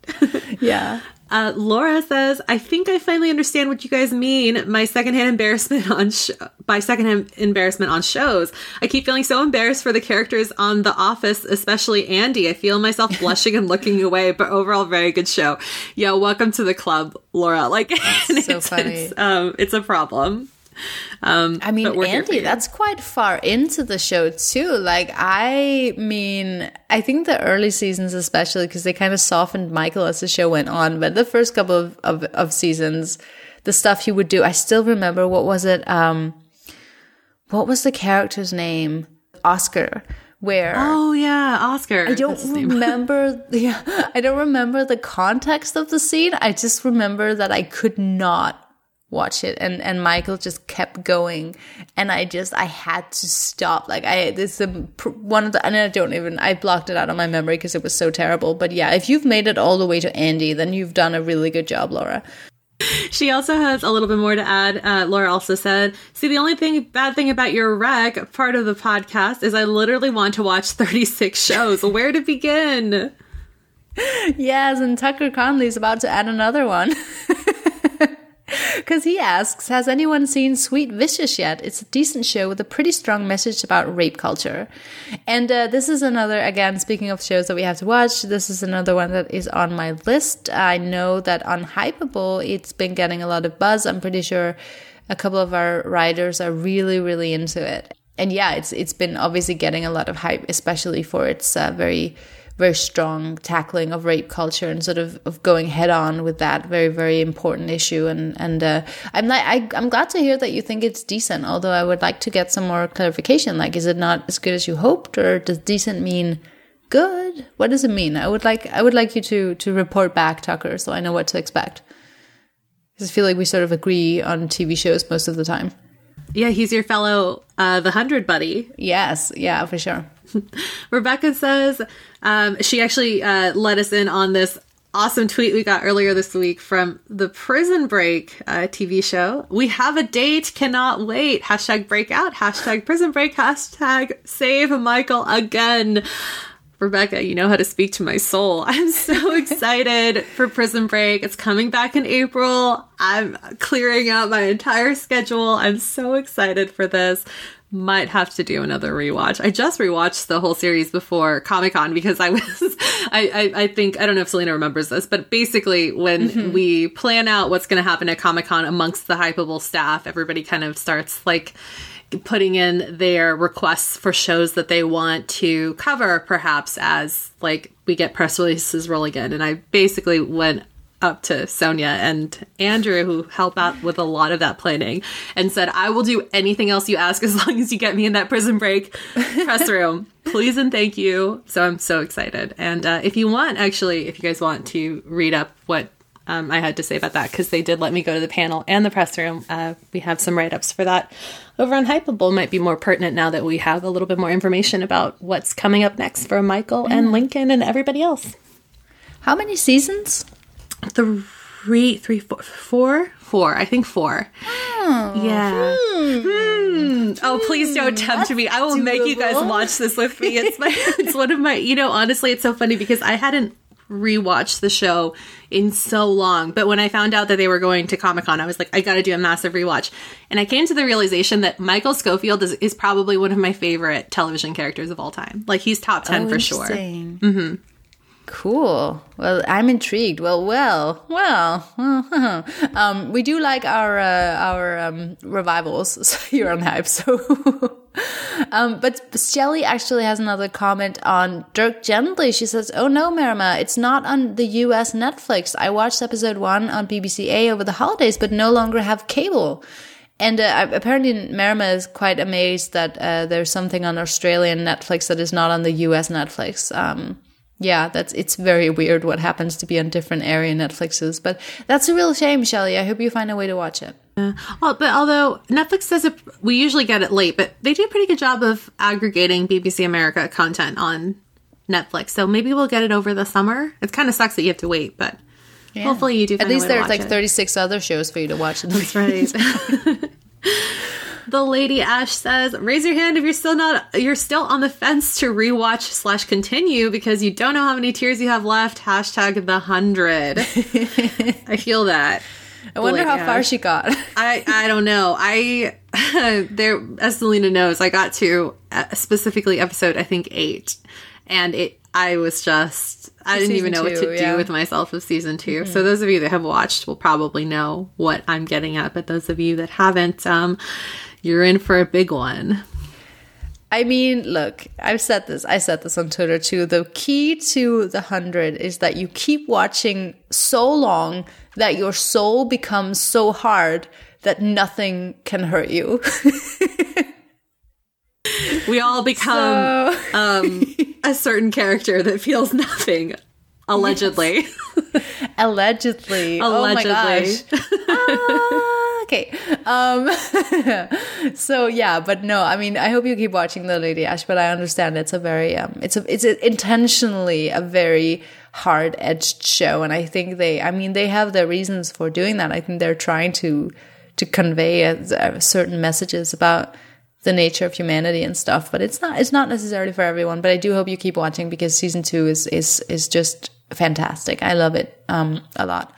[SPEAKER 1] yeah.
[SPEAKER 2] Uh, Laura says, I think I finally understand what you guys mean. My secondhand embarrassment on sh- by secondhand embarrassment on shows. I keep feeling so embarrassed for the characters on The Office, especially Andy. I feel myself blushing and looking away, but overall, very good show. Yeah, welcome to the club, Laura. Like,
[SPEAKER 1] so
[SPEAKER 2] it's,
[SPEAKER 1] funny.
[SPEAKER 2] It's, um, it's a problem. Um,
[SPEAKER 1] I mean, Andy, that's quite far into the show too. Like, I mean, I think the early seasons, especially because they kind of softened Michael as the show went on, but the first couple of, of, of seasons, the stuff he would do, I still remember what was it? Um, what was the character's name? Oscar. Where
[SPEAKER 2] oh yeah, Oscar.
[SPEAKER 1] I don't remember. yeah, I don't remember the context of the scene. I just remember that I could not watch it and and Michael just kept going and I just I had to stop like I this is one of the and I don't even I blocked it out of my memory because it was so terrible but yeah if you've made it all the way to Andy then you've done a really good job Laura
[SPEAKER 2] she also has a little bit more to add. Uh, Laura also said, "See, the only thing bad thing about your rec part of the podcast is I literally want to watch 36 shows. Where to begin?"
[SPEAKER 1] Yes, and Tucker Conley's about to add another one. Because he asks, Has anyone seen Sweet Vicious yet? It's a decent show with a pretty strong message about rape culture. And uh, this is another, again, speaking of shows that we have to watch, this is another one that is on my list. I know that on Hypable, it's been getting a lot of buzz. I'm pretty sure a couple of our writers are really, really into it. And yeah, it's it's been obviously getting a lot of hype, especially for its uh, very very strong tackling of rape culture and sort of, of going head on with that very very important issue. And and uh, I'm like I, I'm glad to hear that you think it's decent although I would like to get some more clarification. Like is it not as good as you hoped or does decent mean good? What does it mean? I would like I would like you to to report back Tucker so I know what to expect. Because I feel like we sort of agree on TV shows most of the time
[SPEAKER 2] yeah he's your fellow uh, the hundred buddy
[SPEAKER 1] yes yeah for sure
[SPEAKER 2] Rebecca says um, she actually uh, let us in on this awesome tweet we got earlier this week from the Prison Break uh, TV show. We have a date, cannot wait. Hashtag breakout, hashtag prison break, hashtag save Michael again. Rebecca, you know how to speak to my soul. I'm so excited for Prison Break. It's coming back in April. I'm clearing out my entire schedule. I'm so excited for this might have to do another rewatch. I just rewatched the whole series before Comic Con because I was, I, I, I, think, I don't know if Selina remembers this, but basically when mm-hmm. we plan out what's going to happen at Comic Con amongst the Hypable staff, everybody kind of starts like, putting in their requests for shows that they want to cover perhaps as like we get press releases rolling in and i basically went up to Sonia and Andrew, who help out with a lot of that planning, and said, I will do anything else you ask as long as you get me in that prison break press room. Please and thank you. So I'm so excited. And uh, if you want, actually, if you guys want to read up what um, I had to say about that, because they did let me go to the panel and the press room, uh, we have some write ups for that over on Hypable. Might be more pertinent now that we have a little bit more information about what's coming up next for Michael mm. and Lincoln and everybody else.
[SPEAKER 1] How many seasons?
[SPEAKER 2] three, three, four, four, four. I think four.
[SPEAKER 1] Oh,
[SPEAKER 2] yeah. Hmm. Hmm. Oh, please don't tempt me. I will doable. make you guys watch this with me. It's my, it's one of my. You know, honestly, it's so funny because I hadn't rewatched the show in so long. But when I found out that they were going to Comic Con, I was like, I got to do a massive rewatch. And I came to the realization that Michael Scofield is, is probably one of my favorite television characters of all time. Like he's top ten
[SPEAKER 1] oh,
[SPEAKER 2] for sure. Mm-hmm.
[SPEAKER 1] Cool. Well, I'm intrigued. Well, well, well. well um, we do like our uh, our um, revivals here on Hype. So, um, but Shelly actually has another comment on Dirk Gently. She says, "Oh no, Marama, it's not on the U.S. Netflix. I watched episode one on BBCA over the holidays, but no longer have cable." And uh, apparently, Marama is quite amazed that uh, there's something on Australian Netflix that is not on the US Netflix. Um, yeah, that's it's very weird what happens to be on different area Netflixes, but that's a real shame, Shelly. I hope you find a way to watch it.
[SPEAKER 2] Yeah. Well, but although Netflix does it, we usually get it late, but they do a pretty good job of aggregating BBC America content on Netflix. So maybe we'll get it over the summer. It kind of sucks that you have to wait, but yeah. hopefully you do.
[SPEAKER 1] At least there's like it. 36 other shows for you to watch.
[SPEAKER 2] That's right. The Lady Ash says, "Raise your hand if you're still not you're still on the fence to rewatch slash continue because you don't know how many tears you have left." Hashtag the hundred. I feel that.
[SPEAKER 1] I wonder how far she got.
[SPEAKER 2] I I don't know. I there as Selina knows, I got to uh, specifically episode I think eight, and it I was just I didn't even know two, what to yeah. do with myself of season 2 mm-hmm. So those of you that have watched will probably know what I'm getting at, but those of you that haven't, um, you're in for a big one.
[SPEAKER 1] I mean, look, I've said this. I said this on Twitter too. The key to the 100 is that you keep watching so long that your soul becomes so hard that nothing can hurt you.
[SPEAKER 2] we all become so... um, a certain character that feels nothing. Allegedly.
[SPEAKER 1] Yes. Allegedly. Allegedly. Oh my gosh. ah, okay. Um, so yeah, but no, I mean, I hope you keep watching the Lady Ash, but I understand it's a very, um, it's a, it's a, intentionally a very hard edged show. And I think they, I mean, they have their reasons for doing that. I think they're trying to, to convey a, a certain messages about, the nature of humanity and stuff. But it's not it's not necessarily for everyone. But I do hope you keep watching because season two is is is just fantastic. I love it um, a lot.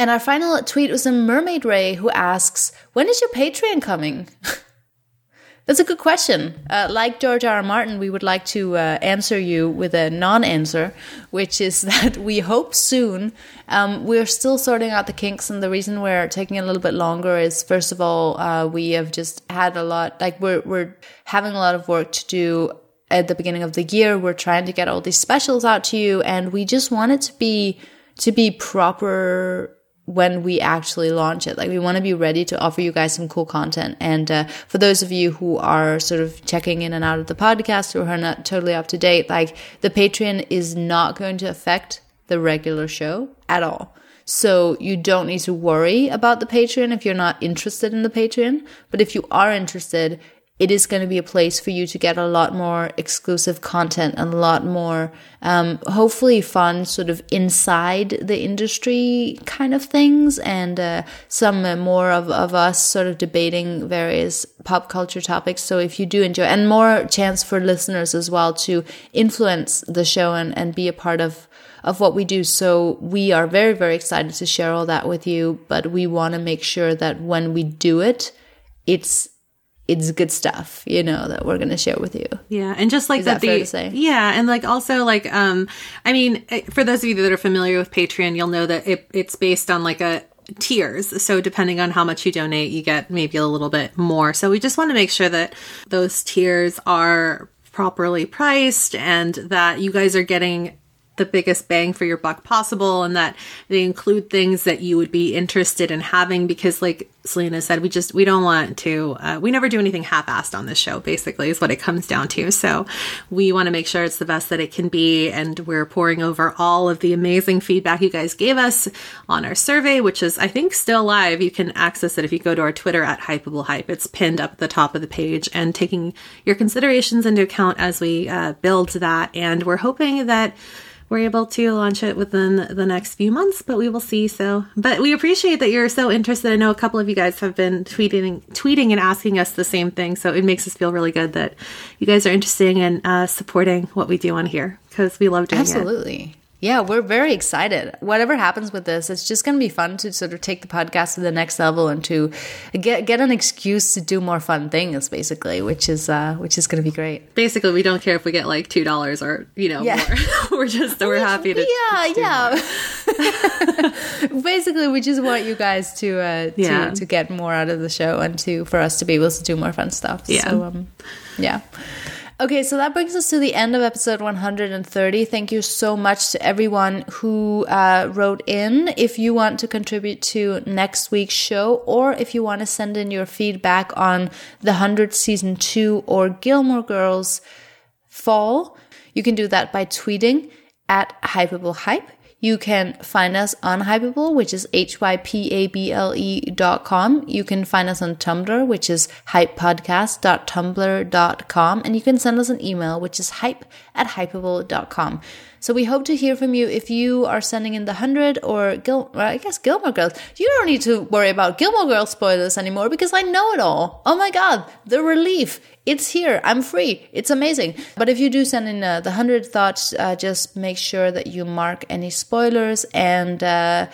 [SPEAKER 1] And our final tweet was a Mermaid Ray who asks, "When is your Patreon coming?" That's a good question. Uh, like George R. R. Martin, we would like to uh, answer you with a non-answer, which is that we hope soon. Um, we're still sorting out the kinks, and the reason we're taking a little bit longer is, first of all, uh, we have just had a lot. Like we're we're having a lot of work to do at the beginning of the year. We're trying to get all these specials out to you, and we just want it to be to be proper when we actually launch it. Like we want to be ready to offer you guys some cool content. And uh, for those of you who are sort of checking in and out of the podcast or are not totally up to date, like the Patreon is not going to affect the regular show at all. So you don't need to worry about the Patreon if you're not interested in the Patreon. But if you are interested, it is going to be a place for you to get a lot more exclusive content and a lot more, um, hopefully fun sort of inside the industry kind of things and uh, some uh, more of, of us sort of debating various pop culture topics. So if you do enjoy and more chance for listeners as well to influence the show and, and be a part of of what we do. So we are very, very excited to share all that with you, but we want to make sure that when we do it, it's it's good stuff, you know, that we're going to share with you.
[SPEAKER 2] Yeah, and just like
[SPEAKER 1] Is that,
[SPEAKER 2] the,
[SPEAKER 1] to say?
[SPEAKER 2] yeah, and like also like um, I mean, eh, for those of you that are familiar with Patreon, you'll know that it, it's based on like a tiers. So depending on how much you donate, you get maybe a little bit more. So we just want to make sure that those tiers are properly priced and that you guys are getting the biggest bang for your buck possible and that they include things that you would be interested in having because like selina said we just we don't want to uh, we never do anything half-assed on this show basically is what it comes down to. So we want to make sure it's the best that it can be and we're pouring over all of the amazing feedback you guys gave us on our survey which is i think still live. You can access it if you go to our twitter at hypable hype. It's pinned up at the top of the page and taking your considerations into account as we uh, build that. And we're hoping that we're able to launch it within the next few months, but we will see. So, but we appreciate that you're so interested. I know a couple of you guys have been tweeting, tweeting and asking us the same thing. So it makes us feel really good that you guys are interested in uh, supporting what we do on here because we love doing it.
[SPEAKER 1] Absolutely.
[SPEAKER 2] it.
[SPEAKER 1] Yeah, we're very excited. Whatever happens with this, it's just going to be fun to sort of take the podcast to the next level and to get get an excuse to do more fun things, basically, which is uh, which is going to be great.
[SPEAKER 2] Basically, we don't care if we get like two dollars or you know yeah. more. we're just we're happy to
[SPEAKER 1] yeah yeah. basically, we just want you guys to uh, to to get more out of the show and to for us to be able to do more fun stuff. Yeah. So um, yeah. Okay, so that brings us to the end of episode 130. Thank you so much to everyone who uh, wrote in. If you want to contribute to next week's show, or if you want to send in your feedback on the 100 season 2 or Gilmore Girls fall, you can do that by tweeting at Hypable Hype. You can find us on Hypable, which is H-Y-P-A-B-L-E dot com. You can find us on Tumblr, which is hypepodcast.tumblr.com. And you can send us an email, which is hype at hypable.com. So we hope to hear from you if you are sending in the 100 or Gil, well, I guess Gilmore Girls. You don't need to worry about Gilmore Girls spoilers anymore because I know it all. Oh my God, the relief. It's here. I'm free. It's amazing. But if you do send in uh, the 100 thoughts, uh, just make sure that you mark any spoilers and, uh,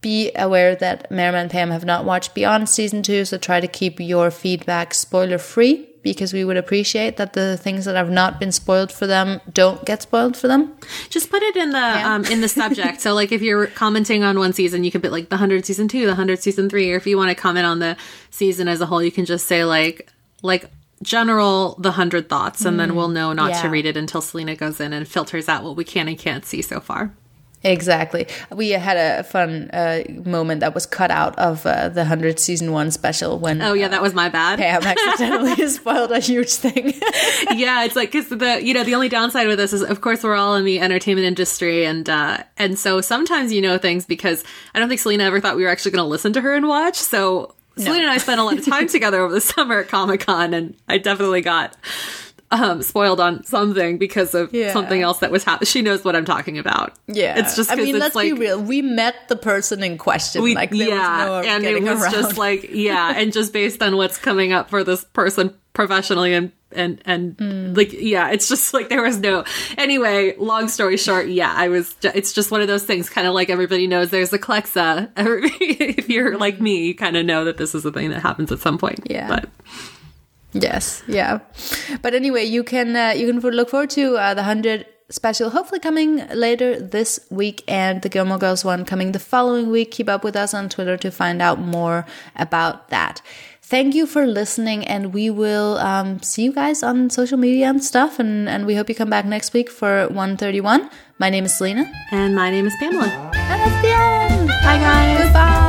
[SPEAKER 1] be aware that Marama and Pam have not watched Beyond season two, so try to keep your feedback spoiler free because we would appreciate that the things that have not been spoiled for them don't get spoiled for them.
[SPEAKER 2] Just put it in the yeah. um, in the subject. so like if you're commenting on one season, you can put like the hundred season two, the hundred season three, or if you want to comment on the season as a whole, you can just say like like general the hundred thoughts, and mm, then we'll know not yeah. to read it until Selina goes in and filters out what we can and can't see so far.
[SPEAKER 1] Exactly. We had a fun uh, moment that was cut out of uh, the 100 season one special when.
[SPEAKER 2] Oh, yeah, that was my bad.
[SPEAKER 1] Pam accidentally spoiled a huge thing.
[SPEAKER 2] yeah, it's like, because the, you know, the only downside with this is, of course, we're all in the entertainment industry. And, uh, and so sometimes you know things because I don't think Selina ever thought we were actually going to listen to her and watch. So no. Selina and I spent a lot of time together over the summer at Comic Con, and I definitely got um, spoiled on something because of yeah. something else that was happening. She knows what I'm talking about.
[SPEAKER 1] Yeah,
[SPEAKER 2] it's just.
[SPEAKER 1] I mean,
[SPEAKER 2] let's
[SPEAKER 1] like, be real. We met the person in question. We, like, yeah, no
[SPEAKER 2] and it was
[SPEAKER 1] around.
[SPEAKER 2] just like, yeah, and just based on what's coming up for this person professionally and and and mm. like yeah it's just like there was no anyway long story short yeah i was it's just one of those things kind of like everybody knows there's a clexa if you're like me you kind of know that this is a thing that happens at some point
[SPEAKER 1] yeah
[SPEAKER 2] but
[SPEAKER 1] Yes, yeah. But anyway, you can uh, you can look forward to uh, the hundred special, hopefully coming later this week, and the Gilmore Girls one coming the following week. Keep up with us on Twitter to find out more about that. Thank you for listening, and we will um, see you guys on social media and stuff. And, and we hope you come back next week for 131. My name is Selina.
[SPEAKER 2] And my name is Pamela.
[SPEAKER 1] And that's the end.
[SPEAKER 2] Bye, guys.